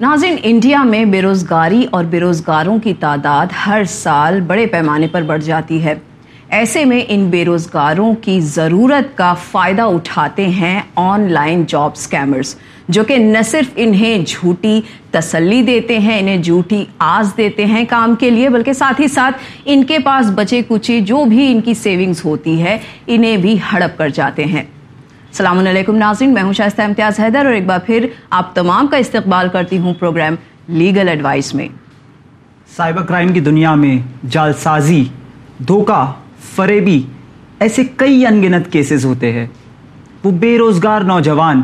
ناظرین، انڈیا میں بے روزگاری اور بے روزگاروں کی تعداد ہر سال بڑے پیمانے پر بڑھ جاتی ہے۔ ایسے میں ان بے روزگاروں کی ضرورت کا فائدہ اٹھاتے ہیں آن لائن جاب سکیمرز، جو کہ نہ صرف انہیں جھوٹی تسلی دیتے ہیں، انہیں جھوٹی آز دیتے ہیں کام کے لیے، بلکہ ساتھ ہی ساتھ ان کے پاس بچے کچے جو بھی ان کی سیونگز ہوتی ہے، انہیں بھی ہڑپ کر جاتے ہیں۔ السلام علیکم ناظرین، میں ہوں شائستہ امتیاز حیدر اور ایک بار پھر آپ تمام کا استقبال کرتی ہوں پروگرام لیگل ایڈوائس میں۔ سائبر کرائم کی دنیا میں جال سازی، دھوکہ، فریبی، ایسے کئی انگنت کیسز ہوتے ہیں۔ وہ بے روزگار نوجوان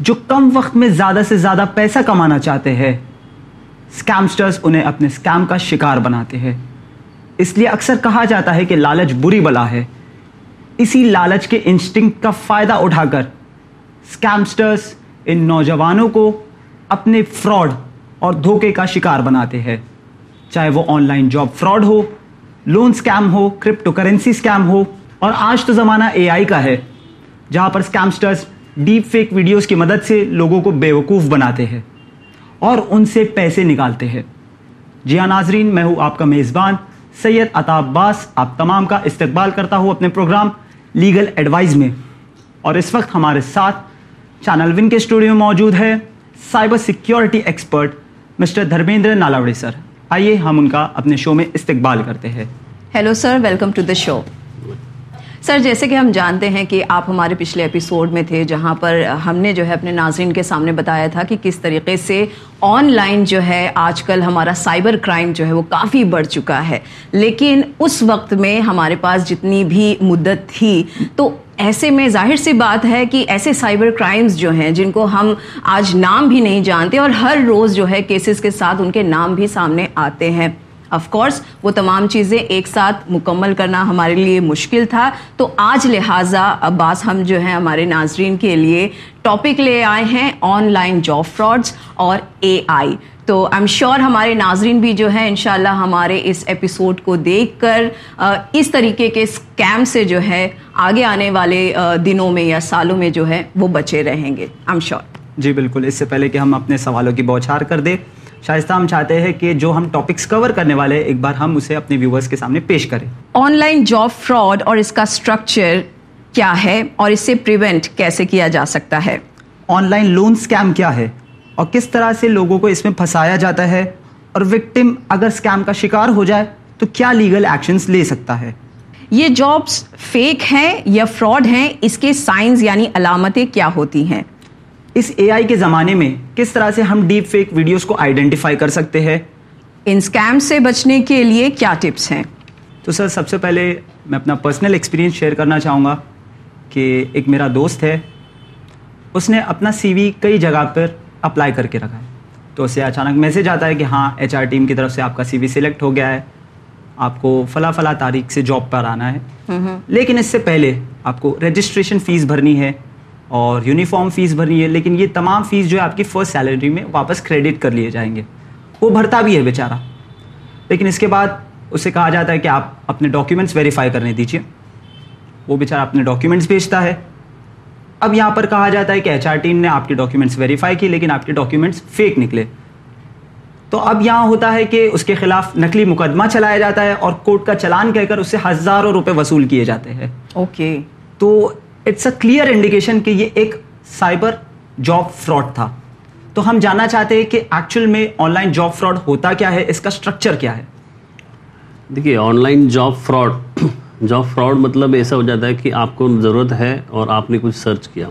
جو کم وقت میں زیادہ سے زیادہ پیسہ کمانا چاہتے ہیں اسکیمسٹرز انہیں اپنے اسکیم کا شکار بناتے ہیں۔ اس لیے اکثر کہا جاتا ہے کہ لالچ بری بلا ہے۔ اسی لالچ کے انسٹنکٹ کا فائدہ اٹھا کر اسکیمسٹرز ان نوجوانوں کو اپنے فراڈ اور دھوکے کا شکار بناتے ہیں۔ چاہے وہ آن لائن جاب فراڈ ہو لون اسکیم ہو کرپٹو کرنسی اسکیم ہو، اور آج تو زمانہ اے آئی کا ہے، جہاں پر اسکیمسٹرز ڈیپ فیک ویڈیوز کی مدد سے لوگوں کو بے وقوف بناتے ہیں اور ان سے پیسے نکالتے ہیں۔ جی ہاں ناظرین، میں ہوں آپ کا میزبان سید عطا عباس۔ آپ تمام کا استقبال کرتا ہوں اپنے پروگرام لیگل ایڈوائز میں۔ اور اس وقت ہمارے ساتھ چینل ون کے اسٹوڈیو میں موجود ہے cyber security expert mister Dharmendra Nalawadi sir. آئیے ہم ان کا اپنے شو میں استقبال کرتے ہیں۔ Hello sir welcome to the show sir, جیسے کہ ہم جانتے ہیں کہ آپ ہمارے پچھلے ایپیسوڈ میں تھے جہاں پر ہم نے جو ہے اپنے ناظرین کے سامنے بتایا تھا کہ کس طریقے سے آن لائن جو ہے آج کل ہمارا سائبر کرائم جو ہے وہ کافی بڑھ چکا ہے۔ لیکن اس وقت میں ہمارے پاس جتنی بھی مدت تھی، تو ایسے میں ظاہر سی بات ہے کہ ایسے سائبر کرائمز جو ہیں، جن کو ہم آج نام بھی نہیں جانتے اور ہر روز جو ہے کیسز کے ساتھ ان کے نام بھی سامنے آتے ہیں۔ آف کورس وہ تمام چیزیں ایک ساتھ مکمل کرنا ہمارے لیے مشکل تھا۔ تو آج لہٰذا عباس ہم جو ہیں ہمارے ناظرین کے لیے ٹاپک لے آئے ہیں آن لائن جاب فراڈس اور اے آئی تو آئی ایم شیور ہمارے ناظرین بھی جو ہے انشاءاللہ ہمارے اس ایپیسوڈ کو دیکھ کر اس طریقے کے اسکیم سے جو ہے آگے آنے والے دنوں میں یا سالوں میں جو ہے وہ بچے رہیں گے۔ آئی ایم شیور جی بالکل۔ اس سے پہلے کہ ہم اپنے سوالوں کی بوچھار کر دیں شائستہ ہم چاہتے ہیں کہ جو ہم ٹاپکس کور کرنے والے ایک بار ہم اسے اپنے ویورز کے سامنے پیش کریں۔ آن لائن جاب فراڈ اور اس کا اسٹرکچر کیا ہے اور اس سے پریونٹ کیسے کیا جا سکتا ہے؟ آن لائن لون اسکیم کیا ہے؟ اور کس طرح سے لوگوں کو اس میں پھنسایا جاتا ہے؟ اور وکٹم اگر اسکیم کا شکار ہو جائے تو کیا لیگل ایکشنز لے سکتا ہے؟ یہ جابس فیک ہیں یا فراڈ ہیں؟ اس کے سائنز یعنی علامتیں کیا ہوتی ہیں؟ اس اے آئی کے زمانے میں کس طرح سے ہم ڈیپ فیک ویڈیوز کو آئیڈینٹیفائی کر سکتے ہیں؟ ان اسکیم سے بچنے کے لیے کیا ٹپس ہیں؟ تو سر سب سے پہلے میں اپنا پرسنل ایکسپیرینس شیئر کرنا چاہوں گا کہ ایک میرا دوست ہے اس نے اپنا سی وی کئی جگہ پر اپلائی کر کے رکھا ہے۔ تو اسے اچانک میسج آتا ہے کہ ہاں ایچ آر ٹیم کی طرف سے آپ کا سی وی سلیکٹ ہو گیا ہے آپ کو فلاں فلاں تاریخ سے جاب پر آنا ہے۔ لیکن اس سے پہلے آپ کو رجسٹریشن فیس بھرنی ہے۔ اور یونیفارم فیس بھرنی ہے لیکن یہ تمام فیس جو ہے آپ کی فرسٹ سیلری میں واپس کریڈٹ کر لیے جائیں گے۔ وہ بھرتا بھی ہے بیچارہ۔ لیکن اس کے بعد اسے کہا جاتا ہے کہ آپ اپنے ڈاکیومنٹس ویریفائی کرنے دیجیے وہ بیچارہ اپنے ڈاکیومنٹس بھیجتا ہے۔ اب یہاں پر کہا جاتا ہے کہ ایچ آر ٹیم نے آپ کے ڈاکیومنٹس ویریفائی کی لیکن آپ کے ڈاکیومنٹس فیک نکلے۔ تو اب یہاں ہوتا ہے کہ اس کے خلاف نقلی مقدمہ چلایا جاتا ہے اور کورٹ کا چلان کہہ کر اس سے ہزاروں روپے وصول کیے جاتے ہیں۔ اوکے تو اٹس اے کلیئر انڈیکیشن کہ یہ ایک سائبر جاب فراڈ تھا۔ تو ہم جاننا چاہتے ہیں کہ ایکچوئل میں آن لائن جاب فراڈ ہوتا کیا ہے، اس کا اسٹرکچر کیا ہے؟ دیکھیے online job fraud job fraud مطلب ایسا ہو جاتا ہے کہ آپ کو ضرورت ہے اور آپ نے کچھ سرچ کیا۔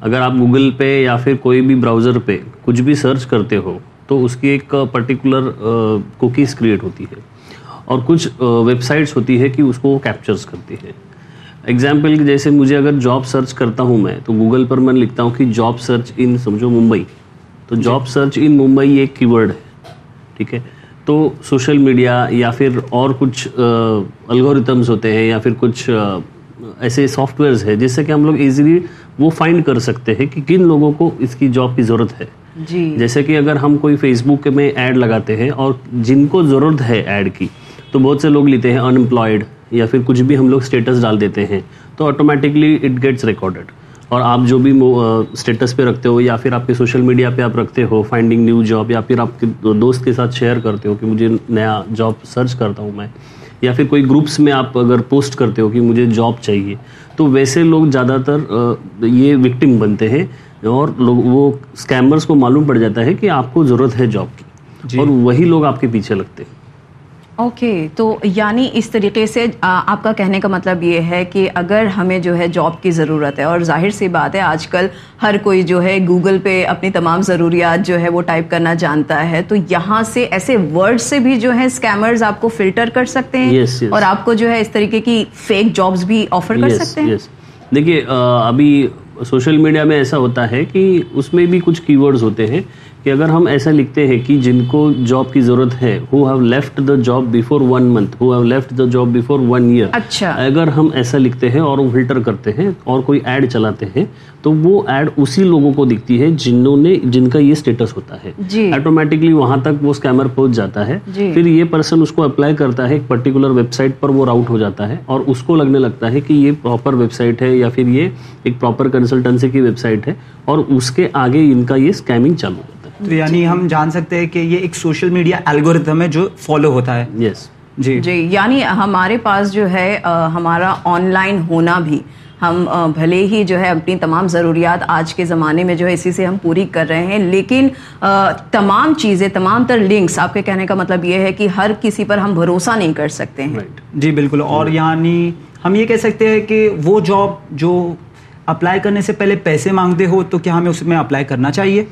اگر آپ گوگل پہ یا پھر کوئی بھی براؤزر پہ کچھ بھی سرچ کرتے ہو، تو اس کی ایک پرٹیکولر کوکیز کریٹ ہوتی ہے۔ اور کچھ ویب سائٹس ہوتی ہے کہ اس کو وہ کیپچرس کرتی ہے ایگزامپل جیسے مجھے اگر جاب سرچ کرتا ہوں میں تو گوگل پر میں لکھتا ہوں کہ جاب سرچ ان سمجھو ممبئی تو جاب سرچ ان ممبئی ایک کی ورڈ ہے ٹھیک ہے؟ تو سوشل میڈیا یا پھر اور کچھ الگوریتمس ہوتے ہیں یا پھر کچھ ایسے سافٹ ویئرز ہے جس سے کہ ہم لوگ ایزیلی وہ فائنڈ کر سکتے ہیں کہ کن لوگوں کو اس کی جاب کی ضرورت ہے۔ جی۔ جیسے کہ اگر ہم کوئی فیس بک میں ایڈ لگاتے ہیں اور جن کو ضرورت ہے ایڈ کی تو بہت سے لوگ لیتے ہیں انمپلائڈ یا پھر کچھ بھی ہم لوگ اسٹیٹس ڈال دیتے ہیں تو آٹومیٹکلی اٹ گیٹس ریکارڈیڈ اور آپ جو بھی اسٹیٹس پہ رکھتے ہو یا پھر آپ کے سوشل میڈیا پہ آپ رکھتے ہو فائنڈنگ نیو جاب یا پھر آپ کے دوست کے ساتھ شیئر کرتے ہو کہ مجھے نیا جاب سرچ کرتا ہوں میں یا پھر کوئی گروپس میں آپ اگر پوسٹ کرتے ہو کہ مجھے جاب چاہیے تو ویسے لوگ زیادہ تر یہ وکٹم بنتے ہیں اور لوگ وہ اسکیمرس کو معلوم پڑ جاتا ہے کہ آپ کو ضرورت ہے جاب کی۔ اور وہی لوگ آپ کے پیچھے لگتے ہیں۔ اوکے تو یعنی اس طریقے سے آپ کا کہنے کا مطلب یہ ہے کہ اگر ہمیں جو ہے جاب کی ضرورت ہے اور ظاہر سی بات ہے آج کل ہر کوئی جو ہے گوگل پہ اپنی تمام ضروریات جو ہے وہ ٹائپ کرنا جانتا ہے تو یہاں سے ایسے ورڈ سے بھی جو ہے اسکیمرز آپ کو فلٹر کر سکتے ہیں اور آپ کو جو ہے اس طریقے کی فیک جابس بھی آفر کر سکتے ہیں؟ دیکھیے ابھی سوشل میڈیا میں ایسا ہوتا ہے کہ اس میں بھی کچھ کی ورڈز ہوتے ہیں۔ کہ اگر ہم ایسا لکھتے ہیں کہ جن کو جاب کی ضرورت ہے who have left the job before one month who have left the job before one year اچھا۔ اگر ہم ایسا لکھتے ہیں اور وہ فلٹر کرتے ہیں اور کوئی ایڈ چلاتے ہیں تو وہ ایڈ اسی لوگوں کو دکھتی ہے جنہوں نے جن کا یہ اسٹیٹس ہوتا ہے۔ آٹومیٹکلی وہاں تک وہ اسکیمر پہنچ جاتا ہے۔ پھر یہ پرسن اس کو اپلائی کرتا ہے ایک پرٹیکولر ویب سائٹ پر وہ راؤٹ ہو جاتا ہے اور اس کو لگنے لگتا ہے کہ یہ پراپر ویب سائٹ ہے یا پھر یہ ایک پراپر کنسلٹنسی کی ویب سائٹ ہے اور اس کے آگے ان کا یہ اسکیمنگ چالو۔ ہے تو یعنی ہم جان سکتے ہیں کہ یہ ایک سوشل میڈیا الگوریتم ہے جو فالو ہوتا ہے۔ یس جی۔ جی یعنی ہمارے پاس جو ہے ہمارا آن لائن ہونا بھی ہم بھلے ہی جو ہے اپنی تمام ضروریات آج کے زمانے میں جو ہے اسی سے ہم پوری کر رہے ہیں۔ لیکن تمام چیزیں تمام تر لنکس آپ کے کہنے کا مطلب یہ ہے کہ ہر کسی پر ہم بھروسہ نہیں کر سکتے ہیں۔ جی بالکل۔ اور یعنی ہم یہ کہہ سکتے ہیں کہ وہ جاب جو اپلائی کرنے سے پہلے پیسے مانگتے ہو تو کیا ہمیں اس میں اپلائی کرنا چاہیے؟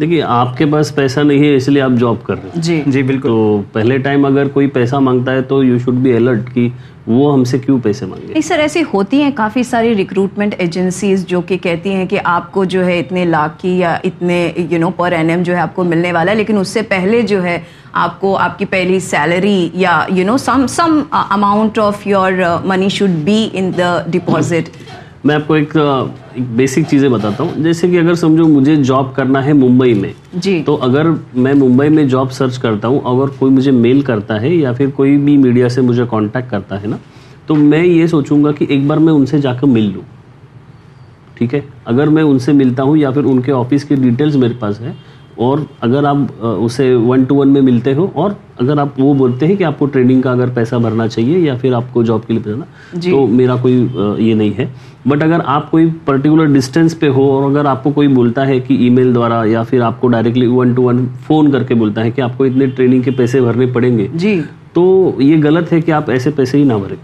دیکھیے آپ کے پاس پیسہ نہیں ہے اس لیے آپ جاب کر رہے ہیں۔ جی۔ جی بالکل۔ تو پہلے ٹائم اگر کوئی پیسہ مانگتا ہے تو یو شوڈ بی الرٹ کہ وہ ہم سے کیوں پیسے مانگے۔ نہیں سر ایسی ہوتی ہیں کافی ساری ریکروٹمنٹ ایجنسیز جو کہ کہتی ہیں کہ آپ کو جو ہے اتنے لاکھ کی یا اتنے you know per N M جو ہے آپ کو ملنے والا ہے لیکن اس سے پہلے جو ہے آپ کو آپ کی پہلی سیلری یا you know some some amount of your money should be in the deposit میں آپ کو ایک بیسک چیزیں بتاتا ہوں۔ جیسے کہ اگر سمجھو مجھے جاب کرنا ہے ممبئی میں جی۔ تو اگر میں ممبئی میں جاب سرچ کرتا ہوں اگر کوئی مجھے میل کرتا ہے یا پھر کوئی بھی میڈیا سے مجھے کانٹیکٹ کرتا ہے نا تو میں یہ سوچوں گا کہ ایک بار میں ان سے جا کر مل لوں۔ ٹھیک ہے؟ اگر میں ان سے ملتا ہوں یا پھر ان کے آفس کی ڈیٹیلز میرے پاس ہے اور اگر آپ اسے ون ٹو ون میں ملتے ہو اور اگر آپ وہ بولتے ہیں کہ آپ کو ٹریننگ کا اگر پیسہ بھرنا چاہیے یا پھر آپ کو جاب کے لیے پیسہ جی۔ تو میرا کوئی یہ نہیں ہے۔ بٹ اگر آپ کوئی پرٹیکولر ڈسٹینس پہ ہو اور اگر آپ کو کوئی بولتا ہے کہ ای میل دوارا یا پھر آپ کو directly one to one phone کر کے بولتا ہے کہ آپ کو اتنے ٹریننگ کے پیسے بھرنے پڑیں گے جی۔ تو یہ غلط ہے کہ آپ ایسے پیسے ہی نہ بھریں۔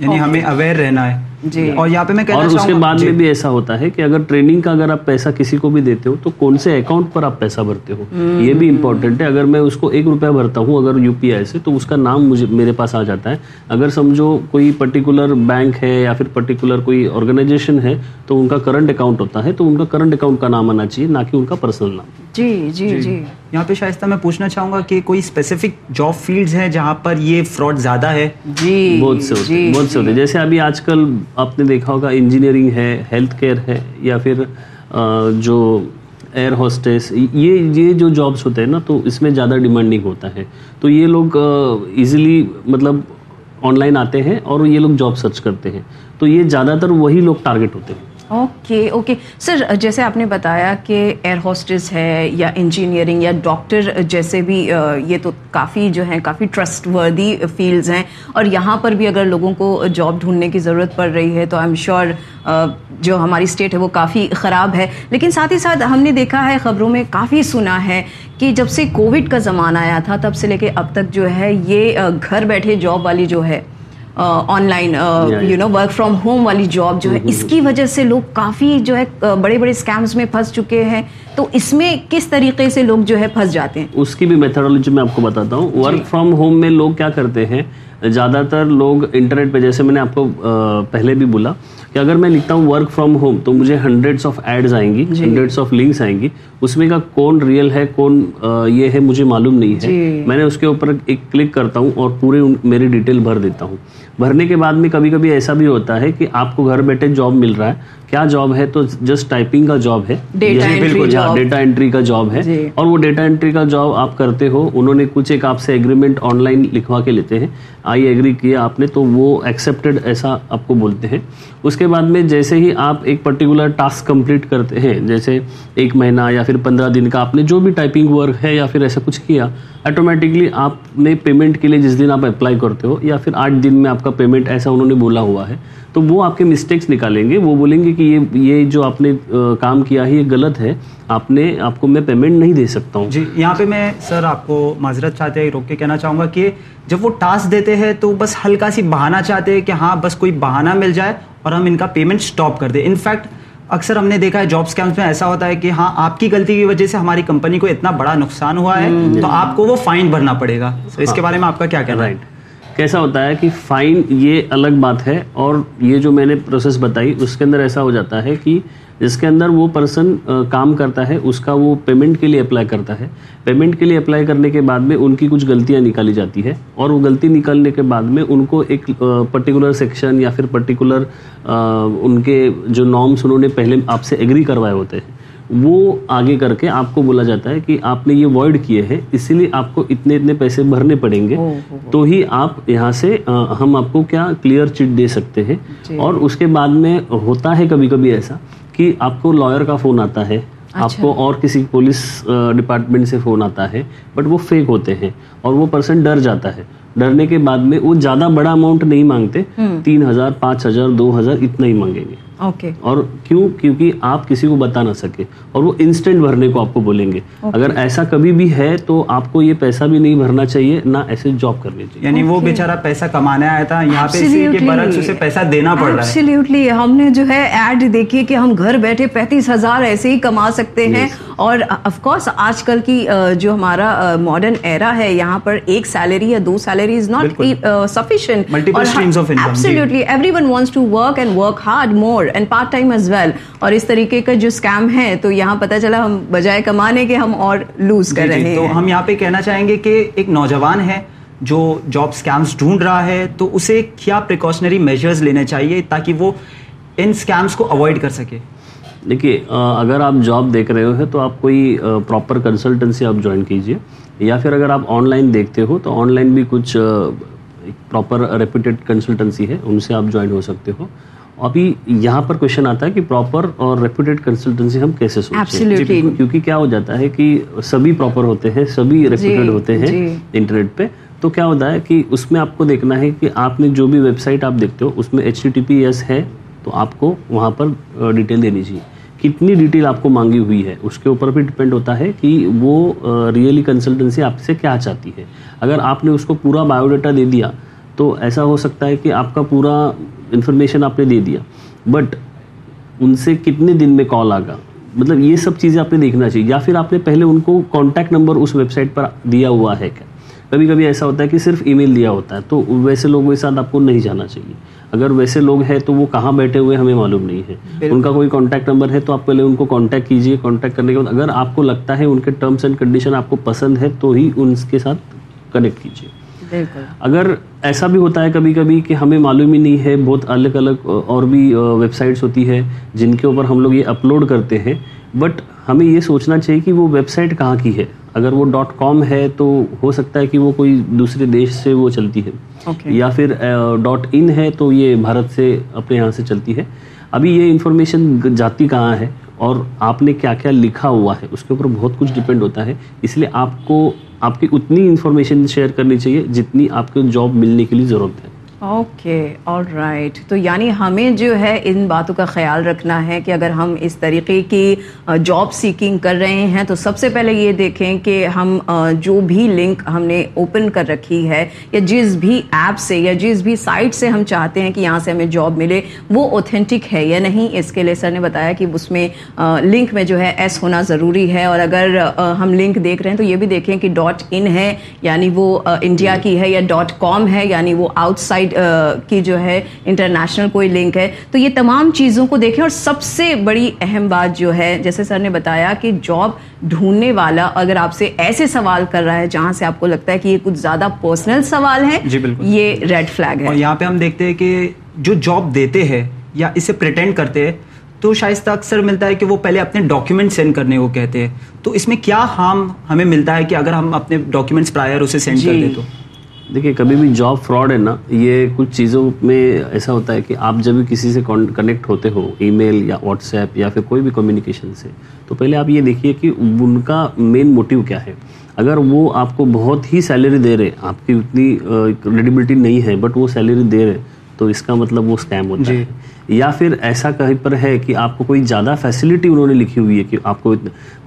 یعنی ہمیں اویئر رہنا ہے۔ جی۔ اور یہاں پہ میں اور اس کے بعد میں بھی ایسا ہوتا ہے کہ اگر ٹریننگ کا اگر آپ پیسہ کسی کو بھی دیتے ہو تو کون سے اکاؤنٹ پر آپ پیسہ بھرتے ہو؟ یہ بھی امپورٹنٹ ہے۔ اگر میں اس کو ایک روپیہ بھرتا ہوں اگر یو پی آئی سے تو اس کا نام مجھے میرے پاس آ جاتا ہے۔ اگر سمجھو کوئی پرٹیکولر بینک ہے یا پھر پرٹیکولر کوئی آرگنائزیشن ہے تو ان کا کرنٹ اکاؤنٹ ہوتا ہے تو ان کا کرنٹ اکاؤنٹ کا نام آنا چاہیے نہ کہ ان کا پرسنل نام۔ جی جی جی۔ یہاں پہ شائستہ میں پوچھنا چاہوں گا کہ کوئی اسپیسیفک جاب فیلڈز ہیں جہاں پر یہ فراڈ زیادہ ہے؟ جی بہت سے ہوتے ہیں بہت سے ہوتے ہیں۔ جیسے ابھی آج کل آپ نے دیکھا ہوگا انجینئرنگ ہے ہیلتھ کیئر ہے، یا پھر جو ایئر ہوسٹیس یہ یہ جو جابس ہوتے ہیں نا، تو اس میں زیادہ ڈیمانڈنگ ہوتا ہے۔ تو یہ لوگ ایزیلی مطلب آن لائن آتے ہیں اور یہ لوگ جاب سرچ کرتے ہیں۔ تو یہ زیادہ تر وہی لوگ ٹارگیٹ ہوتے ہیں۔ اوکے اوکے سر جیسے آپ نے بتایا کہ ایئر ہاسٹس ہے یا انجینئرنگ یا ڈاکٹر uh, جیسے بھی uh, یہ تو کافی جو ہیں، کافی ٹرسٹ وردی فیلڈز ہیں۔ اور یہاں پر بھی اگر لوگوں کو uh, جاب ڈھونڈنے کی ضرورت پڑ رہی ہے تو آئی ایم شیور جو ہماری اسٹیٹ ہے وہ کافی خراب ہے۔ لیکن ساتھ ہی ساتھ ہم نے دیکھا ہے، خبروں میں کافی سنا ہے کہ جب سے کووڈ کا زمانہ آیا تھا، تب سے لے کے اب تک جو ہے، یہ گھر بیٹھے جاب والی جو ہے online you know work from home والی جاب جو ہے اس کی وجہ سے لوگ کافی جو ہے بڑے بڑے اسکیمس میں پھنس چکے ہیں۔ تو اس میں کس طریقے سے لوگ جو ہے پھنس جاتے ہیں؟ اس کی بھی میتھڈالوجی میں آپ کو بتاتا ہوں. ورک فرام ہوم میں لوگ کیا کرتے ہیں؟ زیادہ تر لوگ انٹرنیٹ پہ جیسے میں نے آپ کو پہلے بھی بولا کہ اگر میں لکھتا ہوں ورک فرام ہوم تو مجھے ہنڈریڈس آف ایڈز آئیں گی ہنڈریڈس آف لنکس آئیں گی۔ اس میں کا کون ریئل ہے کون یہ ہے مجھے معلوم نہیں ہے۔ میں نے اس کے اوپر ایک کلک کرتا ہوں اور پورے میری ڈیٹیل بھر دیتا ہوں۔ بھرنے کے بعد میں کبھی کبھی ایسا بھی ہوتا ہے کہ آپ کو گھر بیٹھے جاب مل رہا ہے۔ کیا جاب ہے؟ تو جسٹ ٹائپنگ کا جاب ہے۔ ڈیٹا انٹری جی ہاں، کا جاب ہے۔ اور وہ ڈیٹا انٹری کا جاب آپ کرتے ہو انہوں نے کچھ ایک آپ سے اگریمنٹ آن لائن لکھوا کے لیتے ہیں۔ آئی ایگری کیا آپ نے؟ تو وہ ایکسیپٹیڈ ایسا آپ کو بولتے ہیں۔ اس کے بعد میں جیسے ہی آپ ایک پرٹیکولر ٹاسک کمپلیٹ کرتے ہیں جیسے ایک مہینہ یا پھر پندرہ دن کا آپ نے جو بھی ٹائپنگ ورک ہے یا پھر ایسا کچھ کیا آٹومیٹکلی آپ نے پیمنٹ کے لیے جس دن آپ اپلائی کرتے ہو یا پھر آٹھ دن میں آپ کا پیمنٹ ایسا انہوں نے بولا ہوا ہے تو وہ آپ کے مسٹیکس نکالیں گے وہ بولیں گے کہ یہ یہ جو آپ نے کام کیا ہے یہ غلط ہے آپ نے آپ کو میں پیمنٹ نہیں دے سکتا ہوں۔ جی یہاں پہ میں سر آپ کو معذرت چاہتے ہیں روک کے کہنا چاہوں گا کہ جب وہ ٹاسک دیتے ہیں تو بس ہلکا سی بہانہ چاہتے ہیں کہ ہاں بس کوئی بہانہ مل جائے اور ہم ان کا پیمنٹ اسٹاپ کر دیں۔ انفیکٹ اکثر ہم نے دیکھا ہے جاب اسکیمس میں ایسا ہوتا ہے کہ ہاں آپ کی غلطی کی وجہ سے ہماری کمپنی کو اتنا بڑا نقصان ہوا ہے تو آپ کو وہ فائن بھرنا پڑے گا۔ ہاں۔ اس کے بارے میں آپ کا کیا کہنا ہے؟ کیسا ہوتا ہے کہ فائن یہ الگ بات ہے اور یہ جو میں نے پروسیس بتائی، اس کے اندر ایسا ہو جاتا ہے کہ جس کے اندر وہ پرسن کام کرتا ہے، اس کا وہ پیمنٹ کے لیے اپلائی کرتا ہے۔ پیمنٹ کے لیے اپلائی کرنے کے بعد میں ان کی کچھ غلطیاں نکالی جاتی ہے اور وہ غلطی نکالنے کے بعد میں ان کو ایک پرٹیکولر سیکشن یا پھر پرٹیکولر ان کے جو نارمس انہوں نے پہلے آپ سے ایگری کروائے ہوتے ہیں وہ آگے کر کے آپ کو بولا جاتا ہے کہ آپ نے یہ وائڈ کیے ہیں اسی لیے آپ کو اتنے اتنے پیسے بھرنے پڑیں گے۔ تو ہی آپ یہاں سے ہم آپ کو کیا کلیئر چٹ دے سکتے ہیں۔ اور اس کے بعد میں ہوتا ہے کبھی کبھی ایسا کہ آپ کو لائر کا فون آتا ہے۔ آپ کو اور کسی پولیس ڈپارٹمنٹ سے فون آتا ہے بٹ وہ فیک ہوتے ہیں اور وہ پرسن ڈر جاتا ہے۔ ڈرنے کے بعد میں وہ زیادہ بڑا اماؤنٹ نہیں مانگتے۔ تین ہزار پانچ ہزار دو ہزار اتنا ہی مانگیں گے۔ okay. اور کیوں؟ کیونکہ آپ کسی کو بتا نہ سکے اور وہ انسٹنٹ بھرنے کو آپ کو بولیں گے۔ Okay. اگر ایسا کبھی بھی ہے تو آپ کو یہ پیسہ بھی نہیں بھرنا چاہیے نہ ایسے جاب کرنی چاہیے۔ یعنی وہ بیچارہ پیسہ کمانے آیا تھا یہاں پہ اسی کے برعکس اسے پیسہ دینا پڑ رہا ہے۔ ہم نے جو ہے ایڈ دیکھی کہ ہم گھر بیٹھے پینتیس ہزار ایسے ہی کما سکتے ہیں۔ اور اف کورس آج کل کی جو ہمارا ماڈرن ایرا ہے یہاں پر ایک سیلری یا دو salary is not sufficient everyone wants to work and work hard more and part time as well اور اس طریقے کا جو اسکیم ہے تو یہاں پتا چلا ہم بجائے کمانے کے ہم اور لوز جی، کر جی، رہے ہیں۔ تو ہم یہاں پہ کہنا چاہیں گے کہ ایک نوجوان ہے جو جاب اسکیمس ڈھونڈ رہا ہے تو اسے کیا پریکاشنری میجرز لینے چاہیے تاکہ وہ ان اسکیمس کو اوائڈ کر سکے؟ دیکھیے اگر آپ جاب دیکھ رہے ہو تو آپ کوئی پراپر کنسلٹنسی آپ جوائن کیجیے یا پھر اگر آپ آن لائن دیکھتے ہو تو آن لائن بھی کچھ پراپر ریپوٹیڈ کنسلٹنسی ہے ان سے آپ جوائن ہو سکتے ہو۔ ابھی یہاں پر کوشچن آتا ہے کہ پراپر اور ریپوٹیڈ کنسلٹنسی ہم کیسے سوچتے ہیں؟ جی، کیونکہ کیا ہو جاتا ہے کہ سبھی پراپر ہوتے ہیں سبھی جی، ریپوٹیڈ ہوتے ہیں جی۔ انٹرنیٹ پہ۔ تو کیا ہوتا ہے کہ اس میں آپ کو دیکھنا ہے کہ آپ نے جو بھی ویب سائٹ آپ دیکھتے ہو اس میں H T T P S ہے تو آپ کو وہاں پر ڈیٹیل دینی چاہیے۔ کتنی ڈیٹیل آپ کو مانگی ہوئی ہے اس کے اوپر بھی ڈپینڈ ہوتا ہے کہ وہ ریئلی کنسلٹنسی آپ سے کیا چاہتی ہے۔ اگر آپ نے اس کو پورا بایو ڈیٹا دے دیا تو ایسا ہو سکتا ہے کہ آپ کا پورا انفارمیشن آپ نے دے دیا. بٹ ان سے کتنے دن میں کال آگا؟ مطلب یہ سب چیزیں آپ نے دیکھنا چاہیے. یا پھر آپ نے پہلے ان کو کانٹیکٹ نمبر اس ویب سائٹ پر دیا ہوا ہے کیا؟ کبھی کبھی ایسا ہوتا ہے کہ صرف ای میل دیا ہوتا ہے. تو ویسے لوگوں کے ساتھ آپ کو نہیں جانا چاہیے. اگر ویسے لوگ ہیں تو وہ کہاں بیٹھے ہوئے ہمیں معلوم نہیں ہے. ان کا کوئی کانٹیکٹ نمبر ہے تو آپ پہلے ان کو کانٹیکٹ کیجیے کانٹیکٹ کرنے کے بعد اگر آپ کو لگتا ہے ان کے ٹرمس اینڈ کنڈیشن آپ کو پسند ہے تو ہی ان کے ساتھ کنیکٹ کیجیے اگر ایسا بھی ہوتا ہے کبھی کبھی کہ ہمیں معلوم ہی نہیں ہے بہت الگ الگ اور بھی ویب سائٹس ہوتی ہے جن کے اوپر ہم لوگ یہ اپلوڈ کرتے ہیں۔ بٹ ہمیں یہ سوچنا چاہیے کہ وہ ویب سائٹ کہاں کی ہے۔ اگر وہ ڈاٹ کام ہے تو ہو سکتا ہے کہ وہ کوئی دوسرے دیش سے وہ چلتی ہے۔ okay. یا پھر ڈاٹ ان ہے تو یہ بھارت سے اپنے یہاں سے چلتی ہے۔ ابھی یہ انفارمیشن جاتی کہاں ہے اور آپ نے کیا کیا لکھا ہوا ہے اس کے اوپر بہت کچھ ڈپینڈ ہوتا ہے۔ اس لیے آپ کو آپ کی اتنی انفارمیشن شیئر کرنی چاہیے جتنی آپ کو جاب ملنے کے لیے ضرورت ہے۔ اوکے آل رائٹ تو یعنی ہمیں جو ہے ان باتوں کا خیال رکھنا ہے کہ اگر ہم اس طریقے کی جاب سیکنگ کر رہے ہیں تو سب سے پہلے یہ دیکھیں کہ ہم جو بھی لنک ہم نے اوپن کر رکھی ہے یا جس بھی ایپ سے یا جس بھی سائٹ سے ہم چاہتے ہیں کہ یہاں سے ہمیں جاب ملے وہ اوتھینٹک ہے یا نہیں؟ اس کے لیے سر نے بتایا کہ اس میں لنک میں جو ہے ایس ہونا ضروری ہے اور اگر ہم لنک دیکھ رہے ہیں تو یہ بھی دیکھیں کہ ڈاٹ ان ہے یعنی وہ انڈیا کی ہے یا ڈاٹ کام ہے یعنی وہ آؤٹ سائڈ کی جو ہے انٹرنیشنل کوئی لنک ہے تو یہ تمام چیزوں کو دیکھیں اور سب سے بڑی اہم بات جو ہے جیسے سر نے بتایا کہ جاب ڈھونڈنے والا اگر آپ سے ایسے سوال کر رہا ہے جہاں سے آپ کو لگتا ہے کہ یہ کچھ زیادہ پرسنل سوال ہے جی بالکل۔ یہ ریڈ فلیگ ہے۔ اور یہاں پہ ہم دیکھتے ہیں کہ جو جاب دیتے ہیں یا اسے پریٹینڈ کرتے ہیں تو شائستہ اکثر ملتا ہے کہ وہ پہلے اپنے ڈاکیومنٹ سینڈ کرنے کو کہتے ہیں۔ تو اس میں کیا ہارم ہمیں ملتا ہے کہ اگر ہم اپنے ڈاکیومنٹس پرائر اسے سینڈ کر دیں تو؟ جی۔ دیکھیے، کبھی بھی جاب فراڈ ہے نا، یہ کچھ چیزوں میں ایسا ہوتا ہے کہ آپ جب بھی کسی سے کنیکٹ ہوتے ہو ای میل یا واٹس ایپ یا پھر کوئی بھی کمیونیکیشن سے، تو پہلے آپ یہ دیکھیے کہ ان کا مین موٹیو کیا ہے۔ اگر وہ آپ کو بہت ہی سیلری دے رہے، آپ کی اتنی کریڈیبلٹی نہیں ہے بٹ وہ سیلری دے رہے تو اس کا مطلب وہ اسکیم ہوتا جی۔ ہے۔ یا پھر ایسا کہیں پر ہے کہ آپ کو کوئی زیادہ فیسلٹی انہوں نے لکھی ہوئی ہے کہ آپ کو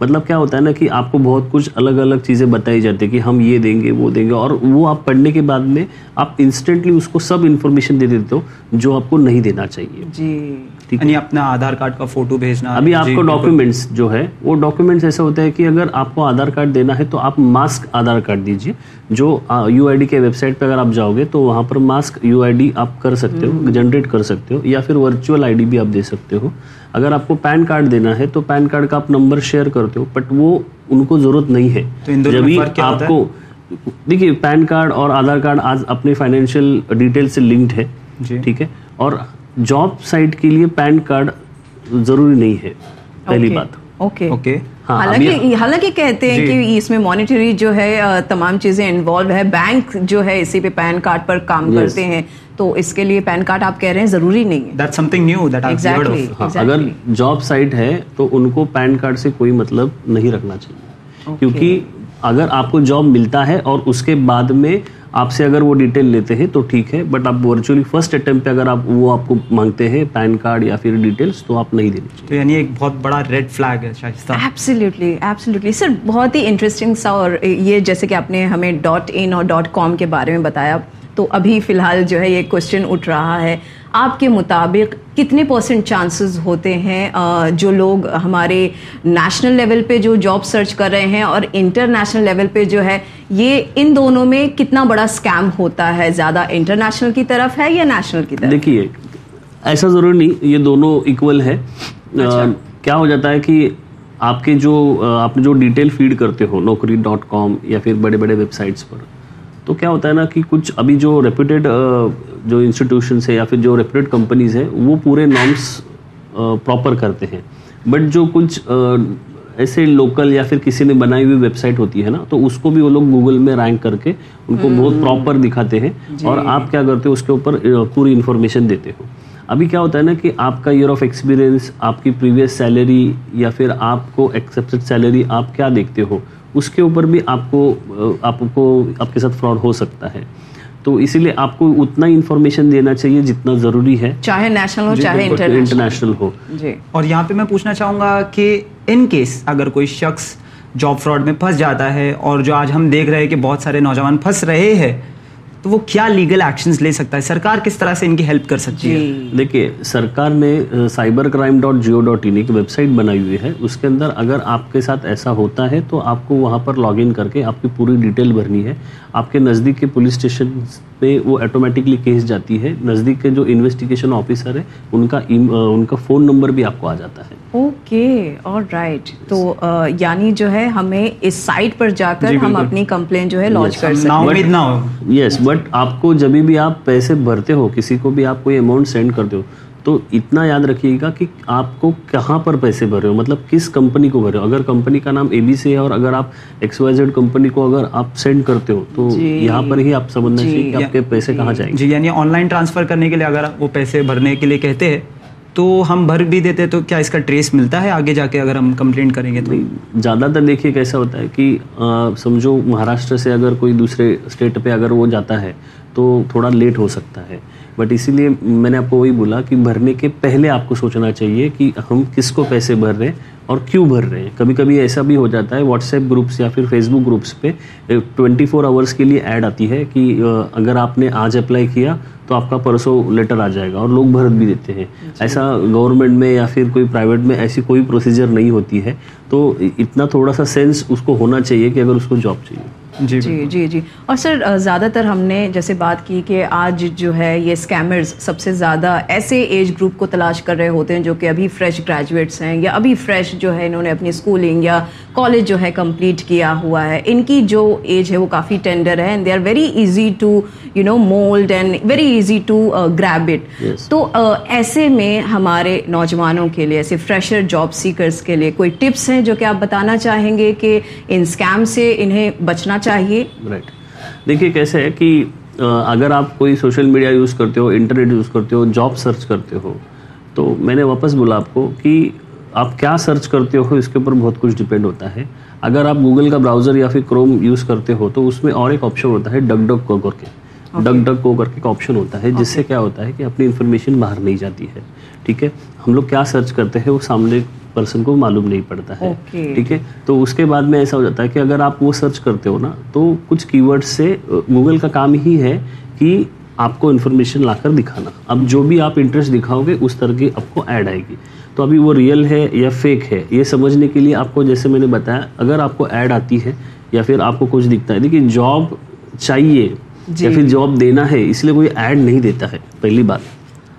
مطلب کیا ہوتا ہے نا کہ آپ کو بہت کچھ الگ الگ چیزیں بتائی جاتی ہیں کہ ہم یہ دیں گے وہ دیں گے اور وہ آپ پڑھنے کے بعد میں آپ انسٹنٹلی اس کو سب انفارمیشن دے دیتے ہو جو آپ کو نہیں دینا چاہیے۔ جی۔ ہے یعنی اپنا آدھار کارڈ کا فوٹو بھیجنا۔ ابھی آپ جی، کو۔ ڈاکیومنٹس جو ہے وہ ڈاکیومنٹس ایسا ہوتا ہے کہ اگر آپ کو آدھار کارڈ دینا ہے تو آپ ماسک آدھار کارڈ دیجیے جو یو آئی ڈی کے ویب سائٹ پہ اگر آپ جاؤ گے تو وہاں پر ماسک یو آئی ڈی آپ کر سکتے ہو جنریٹ کر سکتے ہو یا پھر ورچوئل آئی ڈی بھی آپ دے سکتے ہو۔ اگر آپ کو پین کارڈ دینا ہے تو پین کارڈ کا آپ نمبر شیئر کرتے ہو بٹ وہ ان کو ضرورت نہیں ہے۔ جبھی آپ؟ کو دیکھیے پین کارڈ اور آدھار کارڈ آج اپنے فائنینشیل ڈیٹیل سے لنکڈ ہے جی۔ ٹھیک ہے۔ اور جاب سائٹ کے لیے پین کارڈ ضروری نہیں ہے پہلی بات۔ اوکے اوکے ہاں حالانکہ حالانکہ کہتے ہیں جی۔ کہ اس میں مانیٹری جو ہے تمام چیزیں انوالو ہے بینک جو ہے اسی پہ پین کارڈ پر کام کرتے ہیں۔ تو اس کے لیے پین کارڈ آپ کہہ رہے ہیں ضروری نہیں ہے۔ That something new that I heard Exactly. Of ہاں اگر جاب سائٹ ہے تو ان کو پین کارڈ سے کوئی مطلب نہیں رکھنا چاہیے۔ کیونکہ اگر آپ کو جاب ملتا ہے اور اس کے بعد میں آپ سے اگر وہ ڈیٹیل لیتے ہیں تو ٹھیک ہے بٹ آپ ورچولی فرسٹ اٹمپٹ پہ اگر آپ وہ آپ کو مانگتے ہیں پین کارڈ یا پھر ڈیٹیلس تو آپ نہیں دینی تو یعنی ایک بہت بڑا ریڈ فلیگ ہے شائستہ۔ ایبسلیوٹلی ایبسلیوٹلی سر بہت ہی انٹرسٹنگ سا اور یہ جیسے کہ آپ نے ہمیں ڈاٹ ان اور ڈاٹ کام کے بارے میں بتایا۔ تو ابھی فی الحال جو ہے یہ کوشچن اٹھ رہا ہے۔ آپ کے مطابق کتنے پرسنٹ چانسز ہوتے ہیں جو لوگ ہمارے نیشنل لیول پہ جو جاب سرچ کر رہے ہیں اور انٹرنیشنل لیول پہ جو ہے یہ ان دونوں میں کتنا بڑا اسکیم ہوتا ہے؟ زیادہ انٹرنیشنل کی طرف ہے یا نیشنل کی طرف؟ دیکھیے ایسا ضروری نہیں یہ دونوں ایکول ہے کیا ہو جاتا ہے کہ آپ کے جو آپ جو ڈیٹیل فیڈ کرتے ہو نوکری ڈاٹ کام یا پھر بڑے بڑے ویب سائٹس پر تو کیا ہوتا ہے نا کہ کچھ ابھی جو ریپوٹیڈ جو انسٹیٹیوشنس ہے یا پھر جو ریپوٹیڈ کمپنیز ہیں وہ پورے نارمس پراپر کرتے ہیں۔ بٹ جو کچھ ایسے لوکل یا پھر کسی نے بنائی ہوئی ویب سائٹ ہوتی ہے نا تو اس کو بھی وہ لوگ گوگل میں رینک کر کے ان کو بہت پراپر دکھاتے ہیں اور آپ کیا کرتے ہو اس کے اوپر پوری انفارمیشن دیتے ہو۔ ابھی کیا ہوتا ہے نا کہ آپ کا ایئر آف ایکسپیرینس آپ کی پریویس سیلری یا پھر آپ کو ایکسیپٹڈ سیلری آپ کیا دیکھتے ہو؟ اس کے اوپر بھی آپ کو آپ کو آپ کے ساتھ فراڈ ہو سکتا ہے۔ تو اسی لیے آپ کو اتنا انفارمیشن دینا چاہیے جتنا ضروری ہے۔ چاہے نیشنل ہو چاہے انٹرنیشنل انٹرنیشنل ہو۔ جی۔ اور یہاں پہ میں پوچھنا چاہوں گا کہ ان کیس اگر کوئی شخص جاب فراڈ میں پھنس جاتا ہے اور جو آج ہم دیکھ رہے ہیں کہ بہت سارے نوجوان پھنس رہے ہیں تو وہ کیا لیگل ایکشنز لے سکتا ہے؟ سرکار کس طرح سے ان کی ہیلپ کر سکتی ہے؟ جی۔ دیکھیے سرکار نے cyber crime dot gov dot in ایک ویب سائٹ بنائی ہوئی ہے۔ اس کے اندر اگر آپ کے ساتھ ایسا ہوتا ہے تو آپ کو وہاں پر لاگ ان کر کے آپ کی پوری ڈیٹیل بھرنی ہے۔ آپ کے نزدیک کے پولیس اسٹیشن پہ وہ آٹومیٹکلی کیس جاتی ہے۔ نزدیک کے جو انویسٹیگیشن آفیسر ہے ان کا ان کا فون نمبر بھی آپ کو آ جاتا ہے۔ اوکے اور رائٹ تو یعنی جو ہے ہمیں اس سائٹ پر جا کر ہم اپنی کمپلین جو ہے لانچ کر نہ ہو۔ یس بٹ آپ کو جب بھی آپ پیسے بھرتے ہو کسی کو بھی آپ کوئی اماؤنٹ سینڈ کرتے ہو تو اتنا یاد رکھیے گا کہ آپ کو کہاں پر پیسے بھرے ہو؟ مطلب کس کمپنی کو بھرے ہو؟ اگر کمپنی کا نام اے بی سی ہے اور اگر آپ ایکس وائی زیڈ کمپنی کو اگر آپ سینڈ کرتے ہو تو یہاں پر ہی آپ سمجھنا چاہیے کہ آپ کے پیسے کہاں جائیں گے۔ جی یعنی آن لائن ٹرانسفر کرنے کے لیے اگر وہ پیسے بھرنے کے لیے کہتے ہیں تو ہم بھر بھی دیتے تو کیا اس کا ٹریس ملتا ہے آگے جا کے اگر ہم کمپلینٹ کریں گے تو؟ زیادہ تر دیکھیے کیسا ہوتا ہے کہ سمجھو مہاراشٹر سے اگر کوئی دوسرے اسٹیٹ پہ اگر وہ جاتا ہے تو تھوڑا لیٹ ہو سکتا ہے۔ بٹ اسی لیے میں نے آپ کو وہی بولا کہ بھرنے کے پہلے آپ کو سوچنا چاہیے کہ ہم کس کو پیسے بھر رہے ہیں اور کیوں بھر رہے ہیں۔ کبھی کبھی ایسا بھی ہو جاتا ہے واٹس ایپ گروپس یا پھر فیس بک گروپس پہ ٹوینٹی فور آورس کے لیے ایڈ آتی ہے کہ اگر آپ نے آج اپلائی کیا تو آپ کا پرسوں لیٹر آ جائے گا اور لوگ بھر بھی دیتے ہیں۔ ایسا گورنمنٹ میں یا پھر کوئی پرائیویٹ میں ایسی کوئی پروسیجر نہیں ہوتی ہے۔ تو اتنا تھوڑا سا سینس اس کو ہونا چاہیے کہ اگر اس کو جاب چاہیے۔ جی جی جی جی۔ اور سر زیادہ تر ہم نے جیسے بات کی کہ آج جو ہے یہ اسکیمرز سب سے زیادہ ایسے ایج گروپ کو تلاش کر رہے ہوتے ہیں جو کہ ابھی فریش گریجویٹس ہیں یا ابھی فریش جو ہے انہوں نے اپنی اسکولنگ یا کالج جو ہے کمپلیٹ کیا ہوا ہے۔ ان کی جو ایج ہے وہ کافی ٹینڈر ہے and they are very easy to you know mould and very easy to grab it. تو uh, ایسے میں ہمارے نوجوانوں کے لیے ایسے فریشر جاب سیکرز کے لیے کوئی ٹپس ہیں جو کہ آپ بتانا چاہیں گے کہ ان اسکیم سے انہیں بچنا چاہیے؟ رائٹ دیکھیے کیسے ہے کہ اگر آپ کوئی سوشل میڈیا یوز کرتے ہو انٹرنیٹ یوز کرتے ہو جاب سرچ کرتے ہو تو میں نے واپس بولا آپ کو کہ آپ کیا سرچ کرتے ہو اس کے اوپر بہت کچھ ڈپینڈ ہوتا ہے۔ اگر آپ گوگل کا براؤزر یا پھر کروم یوز کرتے ہو تو اس میں اور ایک آپشن ہوتا ہے ڈگ ڈگ کو کر کے۔ ڈگ ڈگ کو کر کے ایک آپشن ہوتا ہے جس سے کیا ہوتا ہے کہ اپنی انفارمیشن باہر نہیں جاتی ہے ٹھیک ہے؟ ہم لوگ کیا سرچ کرتے ہیں وہ سامنے پرسن کو معلوم نہیں پڑتا ہے. ٹھیک ہے؟ تو اس کے بعد میں ایسا ہو جاتا ہے کہ اگر آپ وہ سرچ کرتے ہو نا تو کچھ کی ورڈ سے گوگل کا کام ہی ہے کہ آپ کو انفارمیشن لا کر دکھانا۔ اب جو بھی آپ انٹرسٹ دکھاؤ گے اس طرح کی آپ کو ایڈ آئے گی۔ تو ابھی وہ ریئل ہے یا فیک ہے یہ سمجھنے کے لیے آپ کو جیسے میں نے بتایا اگر آپ کو ایڈ آتی ہے یا پھر آپ کو کچھ دکھتا ہے دیکھیے جاب چاہیے۔ یا پھر جاب دینا ہے اس لیے کوئی ایڈ نہیں دیتا ہے پہلی بات۔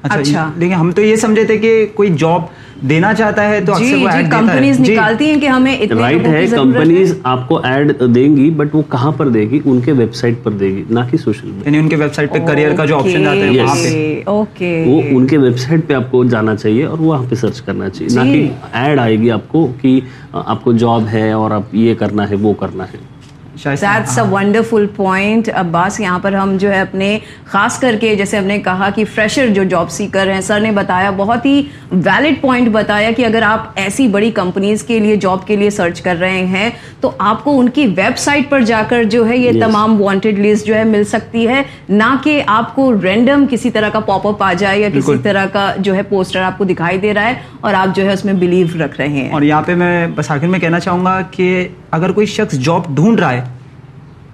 اچھا۔ اچھا لیکن ہم تو یہ سمجھے تھے کہ کوئی جاب دینا چاہتا ہے تو جی جی کمپنیز جی۔ نکالتی ہیں کہ ہمیں رائٹ ہے کمپنیز آپ کو ایڈ دیں گی بٹ وہ کہاں پر دے گی؟ ان کے ویب سائٹ پر دے گی نہ کہ سوشل میڈیا یعنی ان کے ویب سائٹ پہ کریئر کا جو آپشن آتا ہے وہاں پہ۔ اوکے وہ ان کے ویب سائٹ پہ آپ کو جانا چاہیے اور وہاں پہ سرچ کرنا چاہیے نہ کہ ایڈ آئے گی آپ کو کہ آپ کو جاب ہے اور آپ یہ کرنا ہے وہ کرنا ہے۔ That's a wonderful point Abbas یہاں پر ہم جو ہے اپنے خاص کر کے جیسے ہم نے کہا کہ فریشر جو جاب سیکر ہیں سر نے بتایا بہت ہی ویلڈ پوائنٹ بتایا کہ اگر آپ ایسی بڑی کمپنیز کے لیے جاب کے لیے سرچ کر رہے ہیں تو آپ کو ان کی ویب سائٹ پر جا کر جو ہے یہ تمام وانٹیڈ لسٹ جو ہے مل سکتی ہے نہ کہ آپ کو رینڈم کسی طرح کا پاپ اپ آ جائے یا کسی طرح کا جو ہے پوسٹر آپ کو دکھائی دے رہا ہے اور آپ جو ہے اس میں بلیو رکھ رہے ہیں۔ اور یہاں پہ میں بس آخر میں کہنا چاہوں گا کہ اگر کوئی شخص جاب ڈھونڈ رہا ہے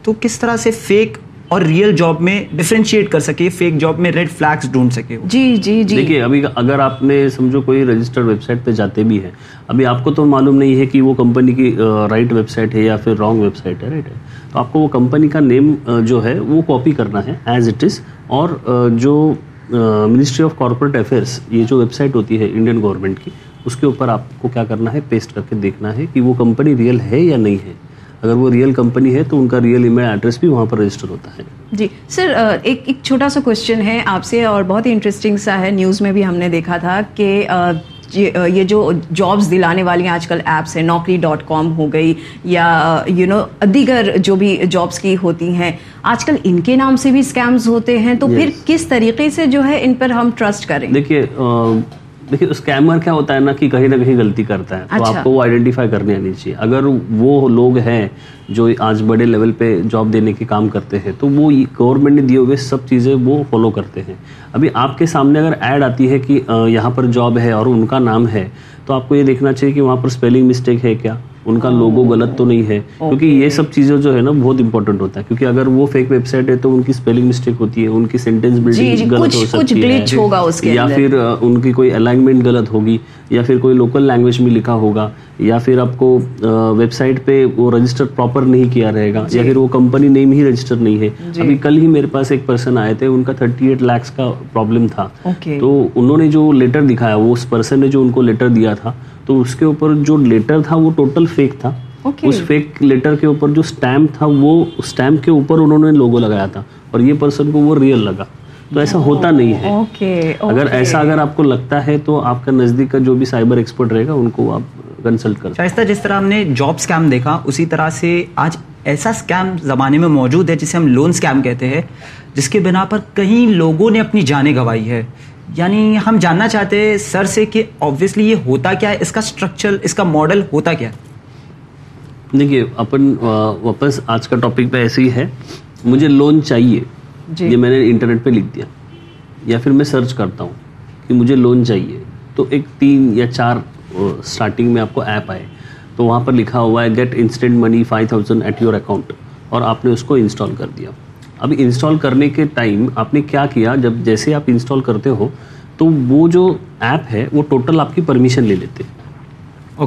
تو کس طرح سے فیک اور ریئل جاب میں ڈفرینشیٹ کر سکے فیک جاب میں ریڈ فلیکس ڈھونڈ سکے جی جی جی۔ دیکھیے ابھی اگر آپ نے سمجھو کوئی رجسٹرڈ ویب سائٹ پہ جاتے بھی ہیں ابھی آپ کو تو معلوم نہیں ہے کہ وہ کمپنی کی رائٹ ویب سائٹ ہے یا پھر رانگ ویب سائٹ ہے رائٹ ہے۔ تو آپ کو وہ کمپنی کا نیم جو ہے وہ کاپی کرنا ہے ایز اٹ از اور جو منسٹری آف کارپوریٹ افیئرس یہ جو ویب سائٹ ہوتی ہے انڈین گورنمنٹ کی اس کے اوپر آپ کو کیا کرنا ہے پیسٹ کر کے دیکھنا ہے کہ وہ کمپنی ریئل ہے یا نہیں ہے۔ اگر وہ ریئل کمپنی ہے تو ان کا ریئل ای میل ایڈریس بھی وہاں پر رجسٹر ہوتا ہے۔ جی سر ایک ایک چھوٹا سا کوشچن ہے آپ سے اور بہت ہی انٹرسٹنگ سا ہے۔ نیوز میں بھی ہم نے دیکھا تھا کہ یہ جو جابس دلانے والی آج کل ایپس ہیں نوکری ڈاٹ کام ہو گئی یا یو نو دیگر جو بھی جابس کی ہوتی ہیں۔ آج کل ان کے نام سے بھی اسکیمز ہوتے ہیں۔ تو پھر کس طریقے سے جو ہے ان پر ہم ٹرسٹ کریں؟ دیکھیے دیکھیے اسکیمر کیا ہوتا ہے نا کہ کہیں نہ کہیں غلطی کرتا ہے تو آپ کو وہ آئیڈینٹیفائی کرنی آنی چاہیے۔ اگر وہ لوگ ہیں جو آج بڑے لیول پہ جاب دینے کے کام کرتے ہیں تو وہ گورنمنٹ نے دیے ہوئے سب چیزیں وہ فالو کرتے ہیں۔ ابھی آپ کے سامنے اگر ایڈ آتی ہے کہ یہاں پر جاب ہے اور ان کا نام ہے تو آپ کو یہ دیکھنا چاہیے کہ وہاں پر اسپیلنگ مسٹیک ہے کیا؟ ان کا لوگو غلط تو نہیں ہے۔ کیونکہ یہ سب چیزیں جو ہے نا بہت امپورٹنٹ ہوتا ہے۔ کیونکہ اگر وہ فیک ویب سائٹ ہے تو ان کی اسپیلنگ مسٹیک ہوتی ہے ان کی سینٹینس بلڈنگ غلط ہو سکتی ہے۔ یا پھر ان کی کوئی الائنمنٹ غلط ہوگی یا پھر کوئی لوکل لینگویج میں لکھا ہوگا یا پھر آپ کو ویب سائٹ پہ وہ رجسٹر پراپر نہیں کیا رہے گا یا پھر وہ کمپنی نیم ہی رجسٹر نہیں ہے۔ ابھی کل ہی میرے پاس ایک پرسن آئے تھے ان کا تھرٹی ایٹ لیکس کا پرابلم تھا۔ تو انہوں نے جو لیٹر دکھایا وہ اس پرسن نے جو ان کو لیٹر دیا تھا تو اس کے اوپر جو لیٹر تھا وہ ٹوٹل فیک تھا۔ اس فیک لیٹر کے اوپر جو اسٹیمپ تھا وہ اسٹیمپ کے اوپر انہوں نے لوگو لگایا تھا۔ اور یہ پرسن کو وہ ریئل لگا۔ تو ایسا ہوتا نہیں ہے۔ اگر ایسا اگر آپ کو لگتا ہے تو آپ کا نزدیک کا جو بھی سائبر ایکسپرٹ رہے گا ان کو آپ کنسلٹ کر شائستہ جس طرح ہم نے جاب اسکیم دیکھا اسی طرح سے آج ایسا اسکیم زمانے میں موجود ہے جسے ہم لون اسکیم کہتے ہیں جس کے بنا پر کئی لوگوں نے اپنی جانیں گنوائی ہے۔ یعنی ہم جاننا چاہتے ہیں سر سے کہ آبویسلی یہ ہوتا کیا ہے اس کا اسٹرکچر اس کا ماڈل ہوتا کیا ہے۔ دیکھیے اپن واپس آج کا ٹاپک پہ ایسے ہی ہے۔ مجھے لون چاہیے۔ یہ میں نے انٹرنیٹ پہ لکھ دیا۔ یا پھر میں سرچ کرتا ہوں کہ مجھے لون چاہیے۔ تو ایک تین یا چار اسٹارٹنگ میں آپ کو ایپ آئے تو وہاں پر لکھا ہوا ہے get instant money five thousand at your account اور آپ نے اس کو انسٹال کر دیا۔ اب انسٹال کرنے کے ٹائم آپ نے کیا کیا؟ جب جیسے آپ انسٹال کرتے ہو تو وہ جو ایپ ہے وہ ٹوٹل آپ کی پرمیشن لے لیتے ہیں۔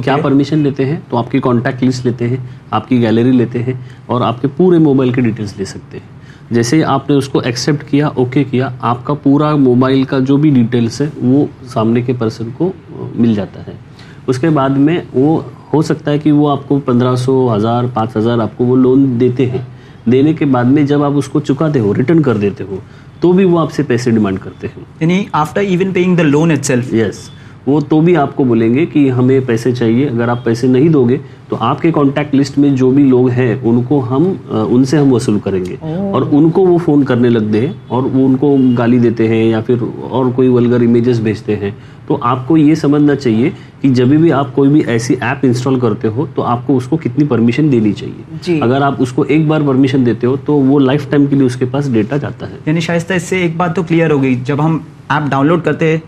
کیا پرمیشن لیتے ہیں؟ تو آپ کی کانٹیکٹ لسٹ لیتے ہیں آپ کی گیلری لیتے ہیں اور آپ کے پورے موبائل کے ڈیٹیلس لے سکتے ہیں۔ جیسے آپ نے اس کو ایکسیپٹ کیا اوکے کیا آپ کا پورا موبائل کا جو بھی ڈیٹیلس ہے وہ سامنے کے پرسن کو مل جاتا ہے۔ اس کے بعد میں وہ ہو سکتا ہے کہ وہ آپ کو پندرہ سو ہزار پانچ ہزار آپ کو وہ لون دیتے ہیں۔ دینے کے بعد میں جب آپ اس کو چکاتے ہو ریٹرن کر دیتے ہو تو بھی وہ آپ سے پیسے ڈیمانڈ کرتے ہیں۔ یعنی after even paying the loan itself yes وہ تو بھی آپ کو بولیں گے کہ ہمیں پیسے چاہیے اگر آپ پیسے نہیں دو گے تو آپ کے کانٹیکٹ لسٹ میں جو بھی لوگ ہیں ان کو ہم ان سے ہم وصول کریں گے۔ اور ان کو وہ فون کرنے لگتے ہیں اور وہ ان کو گالی دیتے ہیں یا پھر اور کوئی ولگر امیجز بھیجتے ہیں۔ تو آپ کو یہ سمجھنا چاہیے کہ جب بھی آپ کوئی بھی ایسی ایپ انسٹال کرتے ہو تو آپ کو اس کو کتنی پرمیشن دینی چاہیے۔ اگر آپ اس کو ایک بار پرمیشن دیتے ہو تو وہ لائف ٹائم کے لیے اس کے پاس ڈیٹا جاتا ہے۔ یعنی شائستہ اس سے ایک بات تو کلیئر ہو گئی جب ہم ایپ ڈاؤن لوڈ کرتے ہیں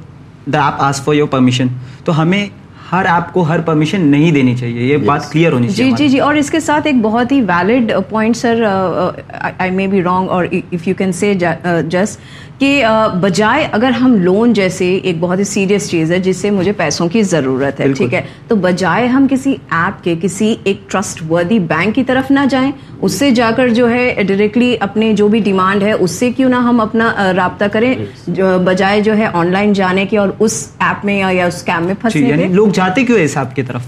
دا ایپ آس فار یور پرمیشن تو ہمیں ہر ایپ کو ہر پرمیشن نہیں دینی چاہیے. یہ بات کلیئر ہونی چاہیے جی جی جی اور اس کے ساتھ ایک بہت ہی valid point sir I may be wrong اور if you can say just کہ بجائے اگر ہم لون جیسے ایک بہت ہی سیریس چیز ہے جس سے مجھے پیسوں کی ضرورت ہے ٹھیک ہے؟ تو بجائے ہم کسی ایپ کے کسی ایک ٹرسٹ وردی بینک کی طرف نہ جائیں اس سے جا کر جو ہے ڈائریکٹلی اپنے جو بھی ڈیمانڈ ہے اس سے کیوں نہ ہم اپنا رابطہ کریں بجائے جو ہے آن لائن جانے کے اور اس ایپ میں یا اس کیمپ میں پھنسنے یعنی لوگ جاتے کیوں اس ایپ کی طرف؟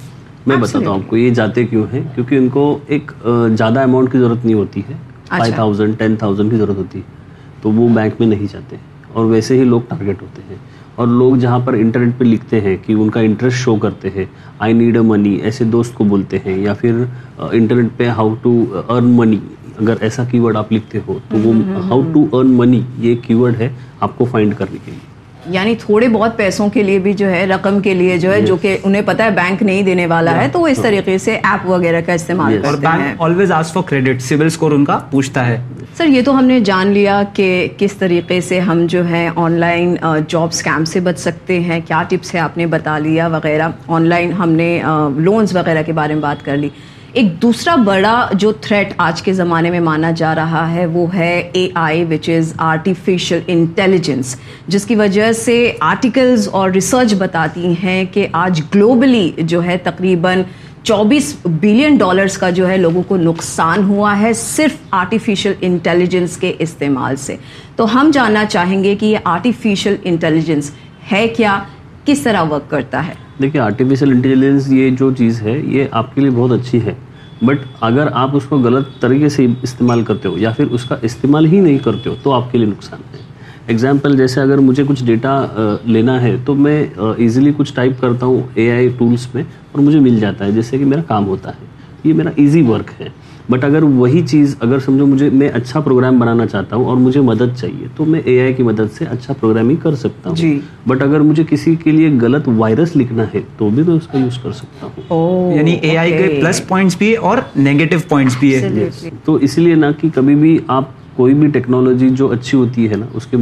میں بتاتا ہوں آپ کو یہ جاتے کیوں ہیں؟ کیونکہ ان کو ایک زیادہ اماؤنٹ کی ضرورت نہیں ہوتی ہے۔ فائیو تھاؤزینڈ ٹین تھاؤزینڈ کی ضرورت ہوتی ہے۔ تو وہ بینک میں نہیں جاتے اور ویسے ہی لوگ ٹارگیٹ ہوتے ہیں۔ اور لوگ جہاں پر انٹرنیٹ پہ لکھتے ہیں کہ ان کا انٹرسٹ شو کرتے ہیں۔ آئی نیڈ اے منی ایسے دوست کو بولتے ہیں۔ یا پھر انٹرنیٹ پہ ہاؤ ٹو ارن منی اگر ایسا کی ورڈ آپ لکھتے ہو تو وہ ہاؤ ٹو ارن منی یہ کی ورڈ ہے آپ کو فائنڈ کرنے کے لیے۔ یعنی تھوڑے بہت پیسوں کے لیے بھی جو ہے رقم کے لیے جو ہے جو کہ انہیں پتا ہے بینک نہیں دینے والا ہے تو وہ اس طریقے سے ایپ وغیرہ کا استعمال کرتے ہیں۔ آلویز آس فار کریڈٹ سول اسکور ان کا پوچھتا ہے۔ سر یہ تو ہم نے جان لیا کہ کس طریقے سے ہم جو ہے آن لائن جاب اسکیم سے بچ سکتے ہیں کیا ٹپس ہے آپ نے بتا لیا وغیرہ۔ آن لائن ہم نے لونز وغیرہ کے بارے میں بات کر لی۔ ایک دوسرا بڑا جو تھریٹ آج کے زمانے میں مانا جا رہا ہے وہ ہے اے آئی وچ از آرٹیفیشل انٹیلیجنس جس کی وجہ سے آرٹیکلز اور ریسرچ بتاتی ہیں کہ آج گلوبلی جو ہے تقریباً چوبیس بلین ڈالرز کا جو ہے لوگوں کو نقصان ہوا ہے صرف آرٹیفیشل انٹیلیجنس کے استعمال سے۔ تو ہم جاننا چاہیں گے کہ یہ آرٹیفیشل انٹیلیجنس ہے کیا؟ کس طرح ورک کرتا ہے؟ دیکھیے آرٹیفیشل انٹیلیجنس یہ جو چیز ہے، یہ آپ کے لیے بہت اچھی ہے۔ بٹ اگر آپ اس کو غلط طریقے سے استعمال کرتے ہو یا پھر اس کا استعمال ہی نہیں کرتے ہو، تو آپ کے لیے نقصان ہے۔ ایگزامپل جیسے اگر مجھے کچھ ڈیٹا لینا ہے، تو میں ایزیلی کچھ ٹائپ کرتا ہوں اے آئی ٹولس میں اور مجھے مل جاتا ہے جس سے کہ میرا کام ہوتا ہے۔ یہ میرا ایزی ورک ہے۔ بٹ اگر وہی چیز اگر سمجھو مجھے میں اچھا پروگرام بنانا چاہتا ہوں اور مجھے مدد چاہیے تو میں اے آئی کی مدد سے اچھا پروگرامنگ کر سکتا ہوں۔ جی۔ بٹ اگر مجھے کسی کے لیے غلط وائرس لکھنا ہے تو بھی میں اس کا یوز کر سکتا ہوں۔ یعنی اے آئی کے پلس پوائنٹس بھی اور نیگیٹو پوائنٹس بھی ہے۔ تو اس لیے نہ کہ کبھی بھی آپ کوئی بھی ٹیکنالوجی جو اچھی ہوتی ہے نا اس کے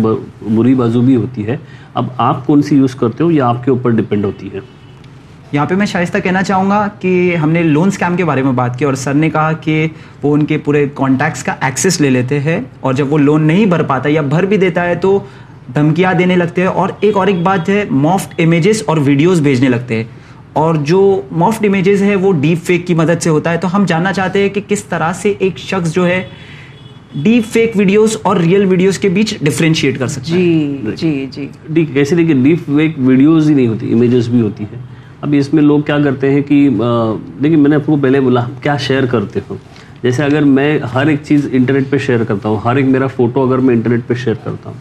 بری بازو بھی ہوتی ہے اب آپ کون سی یوز کرتے ہو یا آپ کے اوپر ڈپینڈ ہوتی ہے؟ یہاں پہ میں شائستہ کہنا چاہوں گا کہ ہم نے لون اسکیم کے بارے میں بات کی اور سر نے کہا کہ وہ ان کے پورے کانٹیکٹس کا ایکسیس لے لیتے ہیں اور جب وہ لون نہیں بھر پاتا یا بھر بھی دیتا ہے تو دھمکیاں دینے لگتے ہیں اور ایک اور ایک بات ہے مافٹ امیجز اور ویڈیوز بھیجنے لگتے ہیں اور جو مافٹ امیجز ہے وہ ڈیپ فیک کی مدد سے ہوتا ہے تو ہم جاننا چاہتے ہیں کہ کس طرح سے ایک شخص جو ہے ڈیپ فیک ویڈیوز اور ریئل ویڈیوز کے بیچ ڈفرینشیٹ کر سکتے جی جی جی۔ کیسے دیکھیے ڈیپ فیک ویڈیوز ہی نہیں ہوتی امیجز بھی ہوتی ہے ابھی اس میں لوگ کیا کرتے ہیں کہ دیکھیے میں نے آپ کو پہلے بولا کیا شیئر کرتے ہو جیسے اگر میں ہر ایک چیز انٹرنیٹ پہ شیئر کرتا ہوں ہر ایک میرا فوٹو اگر میں انٹرنیٹ پہ شیئر کرتا ہوں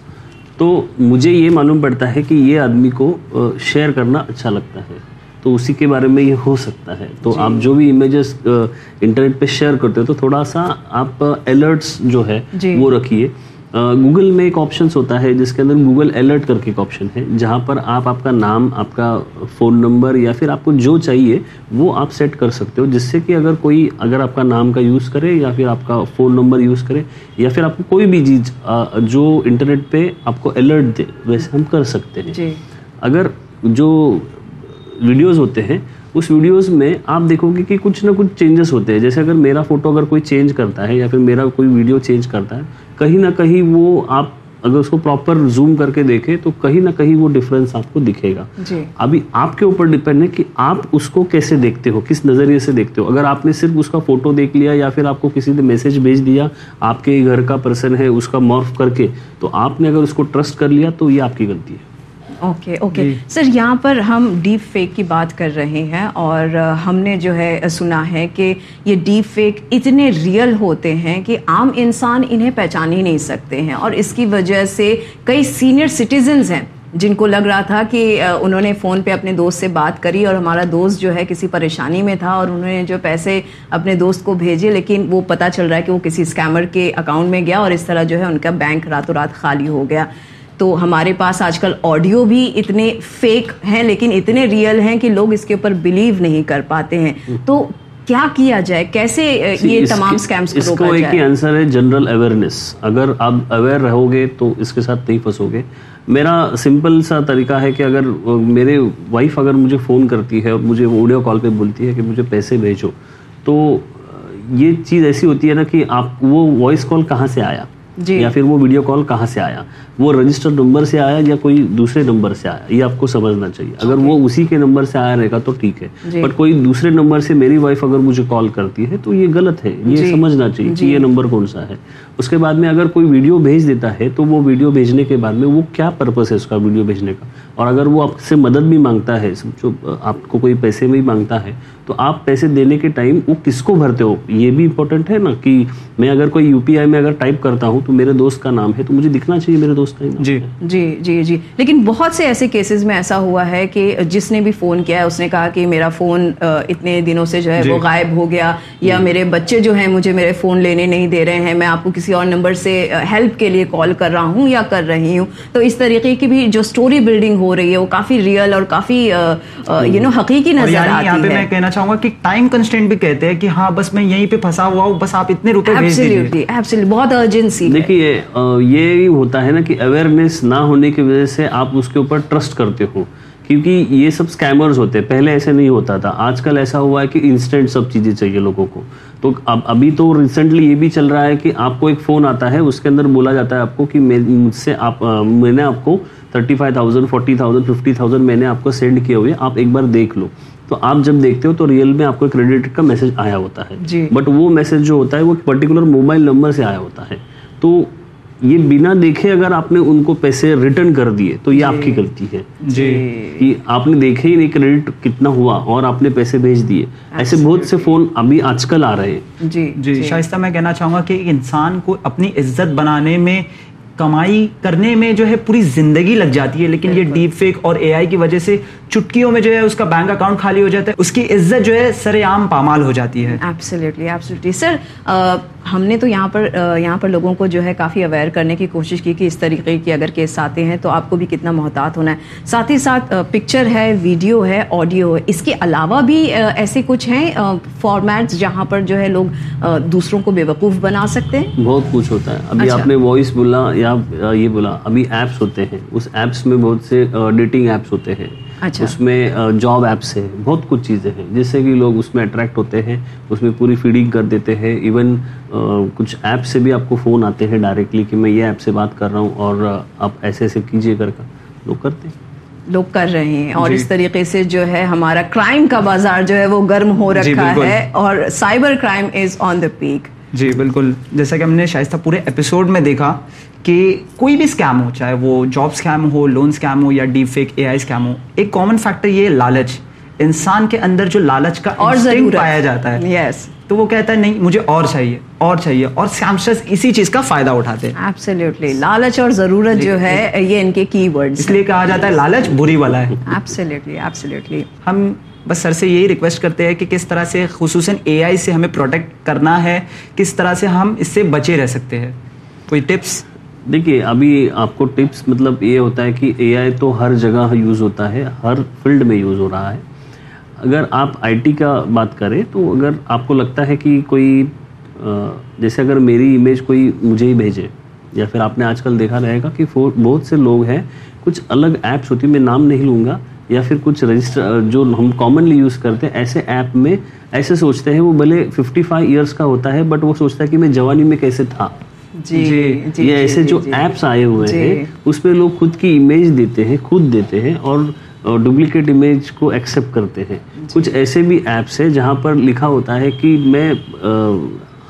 تو مجھے یہ معلوم پڑتا ہے کہ یہ آدمی کو شیئر کرنا اچھا لگتا ہے تو اسی کے بارے میں یہ ہو سکتا ہے تو جی۔ آپ جو بھی امیجز انٹرنیٹ پہ شیئر کرتے ہو تو تھوڑا سا آپ الرٹس جو ہے جی۔ وہ رکھیے گوگل میں ایک آپشنس ہوتا ہے جس کے اندر گوگل الرٹ کر کے ایک آپشن ہے جہاں پر آپ آپ کا نام آپ کا فون نمبر یا پھر آپ کو جو چاہیے وہ آپ سیٹ کر سکتے ہو جس سے کہ اگر کوئی اگر آپ کا نام کا یوز کرے یا پھر آپ کا فون نمبر یوز کرے یا پھر آپ کو کوئی بھی چیز جو انٹرنیٹ پہ آپ کو الرٹ دے ویسے ہم کر سکتے ہیں جی۔ اگر جو ویڈیوز ہوتے ہیں اس ویڈیوز میں آپ دیکھو گے کہ کچھ نہ کچھ چینجز ہوتے ہیں۔ جیسے اگر میرا فوٹو اگر کوئی چینج کرتا ہے یا پھر میرا کوئی ویڈیو چینج کرتا ہے کہیں نہ کہیں وہ آپ اگر اس کو پراپر زوم کر کے دیکھیں تو کہیں نہ کہیں وہ ڈفرینس آپ کو دکھے گا۔ جی۔ ابھی آپ کے اوپر ڈپینڈ ہے کہ آپ اس کو کیسے دیکھتے ہو کس نظریے سے دیکھتے ہو۔ اگر آپ نے صرف اس کا فوٹو دیکھ لیا یا پھر آپ کو کسی نے میسج بھیج دیا آپ کے گھر کا پرسن ہے اس کا مورف کر کے تو آپ نے اگر اس کو ٹرسٹ کر لیا تو یہ آپ کی غلطی ہے۔ Okay okay. سر یہاں پر ہم ڈیپ فیک کی بات کر رہے ہیں اور ہم نے جو ہے سنا ہے کہ یہ ڈیپ فیک اتنے ریئل ہوتے ہیں کہ عام انسان انہیں پہچان ہی نہیں سکتے ہیں اور اس کی وجہ سے کئی سینئر سٹیزنز ہیں جن کو لگ رہا تھا کہ انہوں نے فون پہ اپنے دوست سے بات کری اور ہمارا دوست جو ہے کسی پریشانی میں تھا اور انہوں نے جو پیسے اپنے دوست کو بھیجے لیکن وہ پتہ چل رہا ہے کہ وہ کسی اسکیمر کے اکاؤنٹ میں گیا اور اس طرح جو ہے ان کا بینک راتوں رات خالی ہو گیا تو ہمارے پاس آج کل آڈیو بھی اتنے فیک ہیں لیکن اتنے ریئل ہیں کہ لوگ اس کے اوپر بلیو نہیں کر پاتے ہیں۔ تو کیا کیا جائے؟ کیسے یہ تمام اسکیمس اس کو ایک ہی آنسر ہے جنرل اویئرنیس اگر آپ اویئر رہو گے تو اس کے ساتھ نہیں پھنسو گے۔ میرا سمپل سا طریقہ ہے کہ اگر میرے وائف اگر مجھے فون کرتی ہے اور مجھے ویڈیو کال پہ بولتی ہے کہ مجھے پیسے بھیجو تو یہ چیز ایسی ہوتی ہے نا کہ آپ وہ وائس کال کہاں سے آیا؟ جی۔ یا پھر وہ ویڈیو کال کہاں سے آیا؟ وہ رجسٹر نمبر سے آیا یا کوئی دوسرے نمبر سے آیا؟ یہ آپ کو سمجھنا چاہیے۔ اگر وہ اسی کے نمبر سے آیا رہے گا تو ٹھیک ہے۔ جی۔ بٹ کوئی دوسرے نمبر سے میری وائف اگر مجھے کال کرتی ہے تو یہ غلط ہے۔ یہ جی۔ سمجھنا چاہیے کہ جی۔ یہ نمبر کون سا ہے۔ اس کے بعد میں اگر کوئی ویڈیو بھیج دیتا ہے تو وہ ویڈیو بھیجنے کے بعد میں وہ کیا پرپس ہے اس کا ویڈیو بھیجنے کا؟ اور اگر وہ آپ سے مدد بھی مانگتا ہے جو آپ کو کوئی پیسے بھی مانگتا ہے تو آپ پیسے دینے کے ٹائم وہ کس کو بھرتے ہو؟ یہ بھی امپورٹنٹ ہے نا کہ میں اگر کوئی یو پی آئی میں اگر ٹائپ کرتا ہوں تو میرے دوست کا نام ہے تو مجھے دکھنا چاہیے میرے دوست جی۔ جی جی جی۔ لیکن بہت سے ایسے کیسز میں ایسا ہوا ہے کہ جس نے بھی فون کیا ہے اس نے کہا کہ میرا فون اتنے دنوں سے جو ہے جی۔ وہ غائب ہو گیا یا میرے بچے جو ہیں مجھے میرے فون لینے نہیں دے رہے ہیں میں آپ کو کسی اور نمبر سے ہیلپ کے لیے کال کر رہا ہوں یا کر رہی ہوں۔ تو اس طریقے کی بھی جو سٹوری بلڈنگ ہو رہی ہے وہ کافی ریئل اور کافی یو نو حقیقی نظر یعنی یہاں پہ آتی میں ہے کہنا چاہوں گا کہ ٹائم کنسٹینٹ بھی کہتے ہیں کہ ہاں بس میں یہیں پہ پھنسا ہوا ہوں بس آپ اتنے روپے بھیج دیجیے بہت ارجنسی دیکھیے یہ ہوتا ہے نا کہ اویئرنیس نہ ہونے کی وجہ سے آپ اس کے اوپر ٹرسٹ کرتے ہو۔ کیونکہ یہ سب اسکیمرز ہوتے ہیں۔ پہلے ایسے نہیں ہوتا تھا۔ آج کل ایسا ہوا ہے کہ انسٹنٹ سب چیزیں چاہیے لوگوں کو۔ تو اب ابھی تو ریسنٹلی یہ بھی چل رہا ہے کہ آپ کو ایک فون آتا ہے۔ اس کے اندر بولا جاتا ہے آپ کو کہ مجھ سے آپ میں نے آپ کو thirty five thousand forty thousand fifty thousand میں نے آپ کو سینڈ کیے ہوئے۔ آپ ایک بار دیکھ لو۔ تو آپ جب دیکھتے ہو تو ریئل میں آپ کو کریڈٹ کا میسج آیا ہوتا ہے۔ جی۔ بٹ وہ میسج جو ہوتا ہے وہ پرٹیکولر موبائل نمبر سے آیا ہوتا ہے۔ تو یہ بنا دیکھے اگر آپ نے ان کو پیسے ریٹرن کر دیے تو یہ آپ کی غلطی ہے۔ جی۔ کہ آپ نے دیکھے ہی نہیں کریڈٹ کتنا ہوا اور آپ نے پیسے بھیج دیے۔ ایسے بہت سے فون ابھی آج کل آ رہے ہیں۔ جی جی شائستہ میں کہنا چاہوں گا کہ ایک انسان کو اپنی عزت بنانے میں کمائی کرنے میں جو ہے پوری زندگی لگ جاتی ہے لیکن یہ ڈیپ فیک اور اے آئی کی وجہ سے چٹکیوں میں جو ہے اس کا بینک اکاؤنٹ خالی ہو جاتا ہے اس کی عزت جو ہے سر عام پامال ہو جاتی ہے۔ ایبسلیٹلی ایبسلیٹلی سر ہم نے تو یہاں پر یہاں پر لوگوں کو جو ہے کافی اویئر کرنے کی کوشش کی کہ اس طریقے کی اگر کیس آتے ہیں تو آپ کو بھی کتنا محتاط ہونا ہے۔ ساتھ ہی ساتھ پکچر ہے ویڈیو ہے آڈیو ہے۔ اس کے علاوہ بھی ایسے کچھ ہیں فارمیٹس جہاں پر جو ہے لوگ دوسروں کو بیوقوف بنا سکتے ہیں؟ بہت کچھ ہوتا ہے۔ ابھی آپ نے وائس بولا یا یہ بولا ابھی ایپس ہوتے ہیں۔ اس ایپس میں بہت سے ڈیٹنگ ایپس ہوتے ہیں۔ اچھا اس میں جاب ایپس ہے بہت کچھ چیزیں ہیں۔ جس سے کہ لوگ اس میں اٹریکٹ ہوتے ہیں اس میں پوری فیڈنگ کر دیتے ہیں۔ ایون کچھ ایپ سے بھی آپ کو فون آتے ہیں ڈائریکٹلی کہ میں یہ ایپ سے بات کر رہا ہوں اور آپ ایسے ایسے کیجیے کر کر لوگ کرتے ہیں۔ لوگ کر رہے ہیں اور اس طریقے سے جو ہے ہمارا کرائم کا بازار جو ہے وہ گرم ہو رکھا ہے اور cyber crime is on the peak جی بالکل۔ جیسا کہ ہم نے شائستہ پورے ایپیسوڈ میں دیکھا کہ کوئی بھی اسکیم ہو چاہے وہ جاب اسکیم ہو لون اسکیم ہو یا ڈیپ فیک اے آئی اسکیم ہو ایک کامن فیکٹر یہ لالچ۔ انسان کے اندر جو لالچ کا اور پایا جاتا ہے۔ یس تو وہ کہتا ہے نہیں مجھے اور چاہیے اور چاہیے۔ اور اسکیمسٹرز اسی چیز کا فائدہ اٹھاتے ہیں۔ لالچ اور ضرورت جو ہے یہ ان کے کی ورڈز اس لیے کہا جاتا ہے لالچ بری والا ہے۔ ہم بس سر سے یہی ریکویسٹ کرتے ہیں کہ کس طرح سے خصوصاً اے آئی سے ہمیں پروٹیکٹ کرنا ہے، کس طرح سے ہم اس سے بچے رہ سکتے ہیں۔ کوئی ٹپس دیکھیے، ابھی آپ کو ٹپس مطلب یہ ہوتا ہے کہ اے آئی تو ہر جگہ یوز ہوتا ہے، ہر فیلڈ میں یوز ہو رہا ہے۔ اگر آپ آئی ٹی کا بات کریں تو اگر آپ کو لگتا ہے کہ کوئی جیسے اگر میری امیج کوئی مجھے ہی بھیجے، یا پھر آپ نے آج کل دیکھا رہے گا کہ بہت سے لوگ ہیں، کچھ الگ ایپس ہوتی میں نام نہیں لوں گا یا پھر کچھ رجسٹر جو ہم کامنلی یوز کرتے ہیں ایسے ایپ میں ایسے سوچتے ہیں وہ بھلے ففٹی فائیو ایئرس کا ہوتا ہے بٹ وہ سوچتا ہے کہ میں جوانی میں کیسے تھا۔ جی یہ ایسے جو ایپس آئے ہوئے ہیں اس پہ لوگ خود کی امیج دیتے ہیں خود دیتے ہیں اور ڈپلیکیٹ امیج کو ایکسیپٹ کرتے ہیں۔ کچھ ایسے بھی ایپس ہیں جہاں پر لکھا ہوتا ہے کہ میں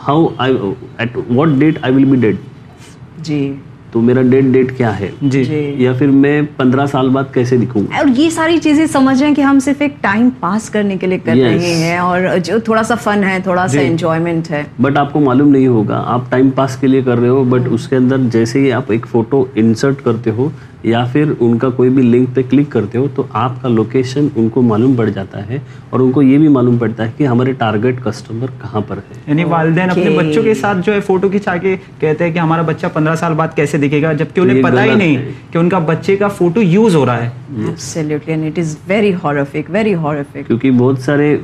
how at what date I will be dead جی۔ تو میرا ڈیٹ ڈیٹ کیا ہے؟ جی۔ یا پھر میں پندرہ سال بعد کیسے دکھوں؟ گا اور یہ ساری چیزیں سمجھ رہے ہیں کہ ہم صرف ایک ٹائم پاس کرنے کے لیے کر. رہے ہیں اور جو تھوڑا سا فن ہے تھوڑا سا انجوائمنٹ ہے۔ بٹ آپ کو معلوم نہیں ہوگا آپ ٹائم پاس کے لیے کر رہے ہو بٹ اس کے اندر جیسے ہی آپ ایک فوٹو انسرٹ کرتے ہو یا پھر ان کا کوئی بھی لنک پہ کلک کرتے ہو تو آپ کا لوکیشن ان کو معلوم پڑ جاتا ہے اور ان کو یہ بھی معلوم پڑتا ہے کہ ہمارے ٹارگیٹ کسٹمر کہاں پر ہے یعنی والدین اپنے بچوں کے ساتھ جو ہے فوٹو کھینچا کے کہتے ہیں کہ ہمارا بچہ پندرہ سال بعد کیسے دکھے گا جبکہ انہیں پتا ہی نہیں۔ کہ ان کا بچے کا فوٹو یوز ہو رہا ہے. کیونکہ بہت سارے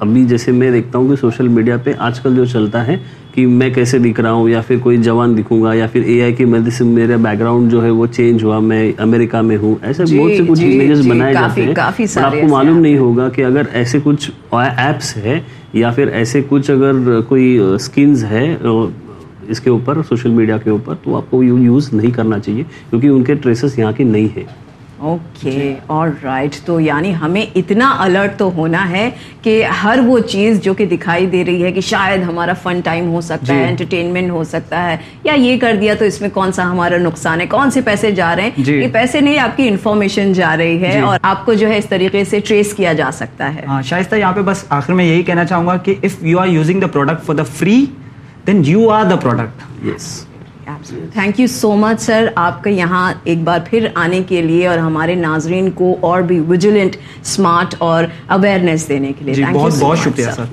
ابھی جیسے میں دیکھتا ہوں کہ سوشل میڈیا پہ آج کل جو چلتا ہے کہ میں کیسے دکھ رہا ہوں یا پھر کوئی جوان دکھوں گا یا پھر اے آئی کی مدد سے میرا بیک گراؤنڈ جو ہے وہ چینج ہوا میں امریکہ میں ہوں۔ ایسے جی، بہت سے کچھ جی، امیجز جی، بنائے کافی- جاتے ہیں آپ کو معلوم نہیں ہوگا کہ اگر ایسے کچھ ایپس ہے یا پھر ایسے کچھ اگر کوئی اسکینز ہے اس کے اوپر سوشل میڈیا کے اوپر تو آپ کو یوز نہیں کرنا چاہیے کیونکہ ان کے ٹریسز یہاں کی نہیں ہے اوکے اور رائٹ تو یعنی ہمیں اتنا الرٹ تو ہونا ہے کہ ہر وہ چیز جو کہ دکھائی دے رہی ہے کہ شاید ہمارا فن ٹائم ہو سکتا ہے انٹرٹینمنٹ ہو سکتا ہے یا یہ کر دیا تو اس میں کون سا ہمارا نقصان ہے کون سے پیسے جا رہے ہیں؟ جی۔ یہ پیسے نہیں آپ کی انفارمیشن جا رہی ہے اور آپ کو جو ہے اس طریقے سے ٹریس کیا جا سکتا ہے۔ ہاں شائستہ یہاں پہ بس آخر میں یہی کہنا چاہوں گا کہ if you are using the product for the free then you are the product yes thank you so much sir آپ کا یہاں ایک بار پھر آنے کے لیے اور ہمارے ناظرین کو اور بھی ویجیلنٹ اسمارٹ اور اویئرنیس دینے کے لیے بہت بہت شکریہ. سر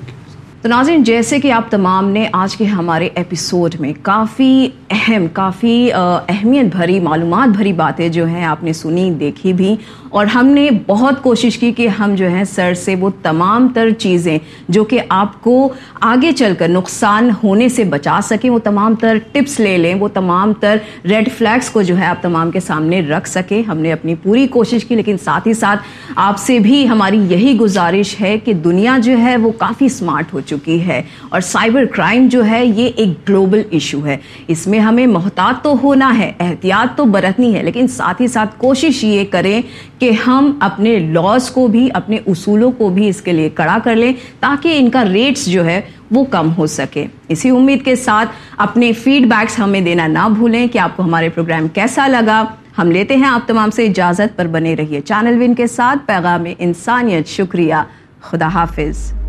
تو ناظرین جیسے کہ آپ تمام نے آج کے ہمارے ایپیسوڈ میں کافی اہم کافی اہمیت بھری معلومات بھری باتیں جو ہیں آپ نے سنی دیکھی بھی اور ہم نے بہت کوشش کی کہ ہم جو ہیں سر سے وہ تمام تر چیزیں جو کہ آپ کو آگے چل کر نقصان ہونے سے بچا سکیں، وہ تمام تر ٹپس لے لیں، وہ تمام تر ریڈ فلیگس کو جو ہے آپ تمام کے سامنے رکھ سکیں۔ ہم نے اپنی پوری کوشش کی، لیکن ساتھ ہی ساتھ آپ سے بھی ہماری یہی گزارش ہے کہ دنیا جو ہے وہ کافی اسمارٹ ہو چکی ہے۔ اور سائبر کرائم جو ہے یہ ایک گلوبل ایشو ہے۔ اس میں ہمیں محتاط تو ہونا ہے، احتیاط تو برتنی ہے، لیکن ساتھ ہی ساتھ کوشش یہ کریں کہ ہم اپنے لاس کو بھی، اپنے اصولوں کو بھی اس کے لیے کڑا کر لیں تاکہ ان کا ریٹس جو ہے وہ کم ہو سکے۔ اسی امید کے ساتھ اپنے فیڈ بیکس ہمیں دینا نہ بھولیں کہ آپ کو ہمارے پروگرام کیسا لگا۔ ہم لیتے ہیں آپ تمام سے اجازت پر بنے رہیے چینل ون کے ساتھ، پیغام انسانیت، شکریہ۔ خدا حافظ۔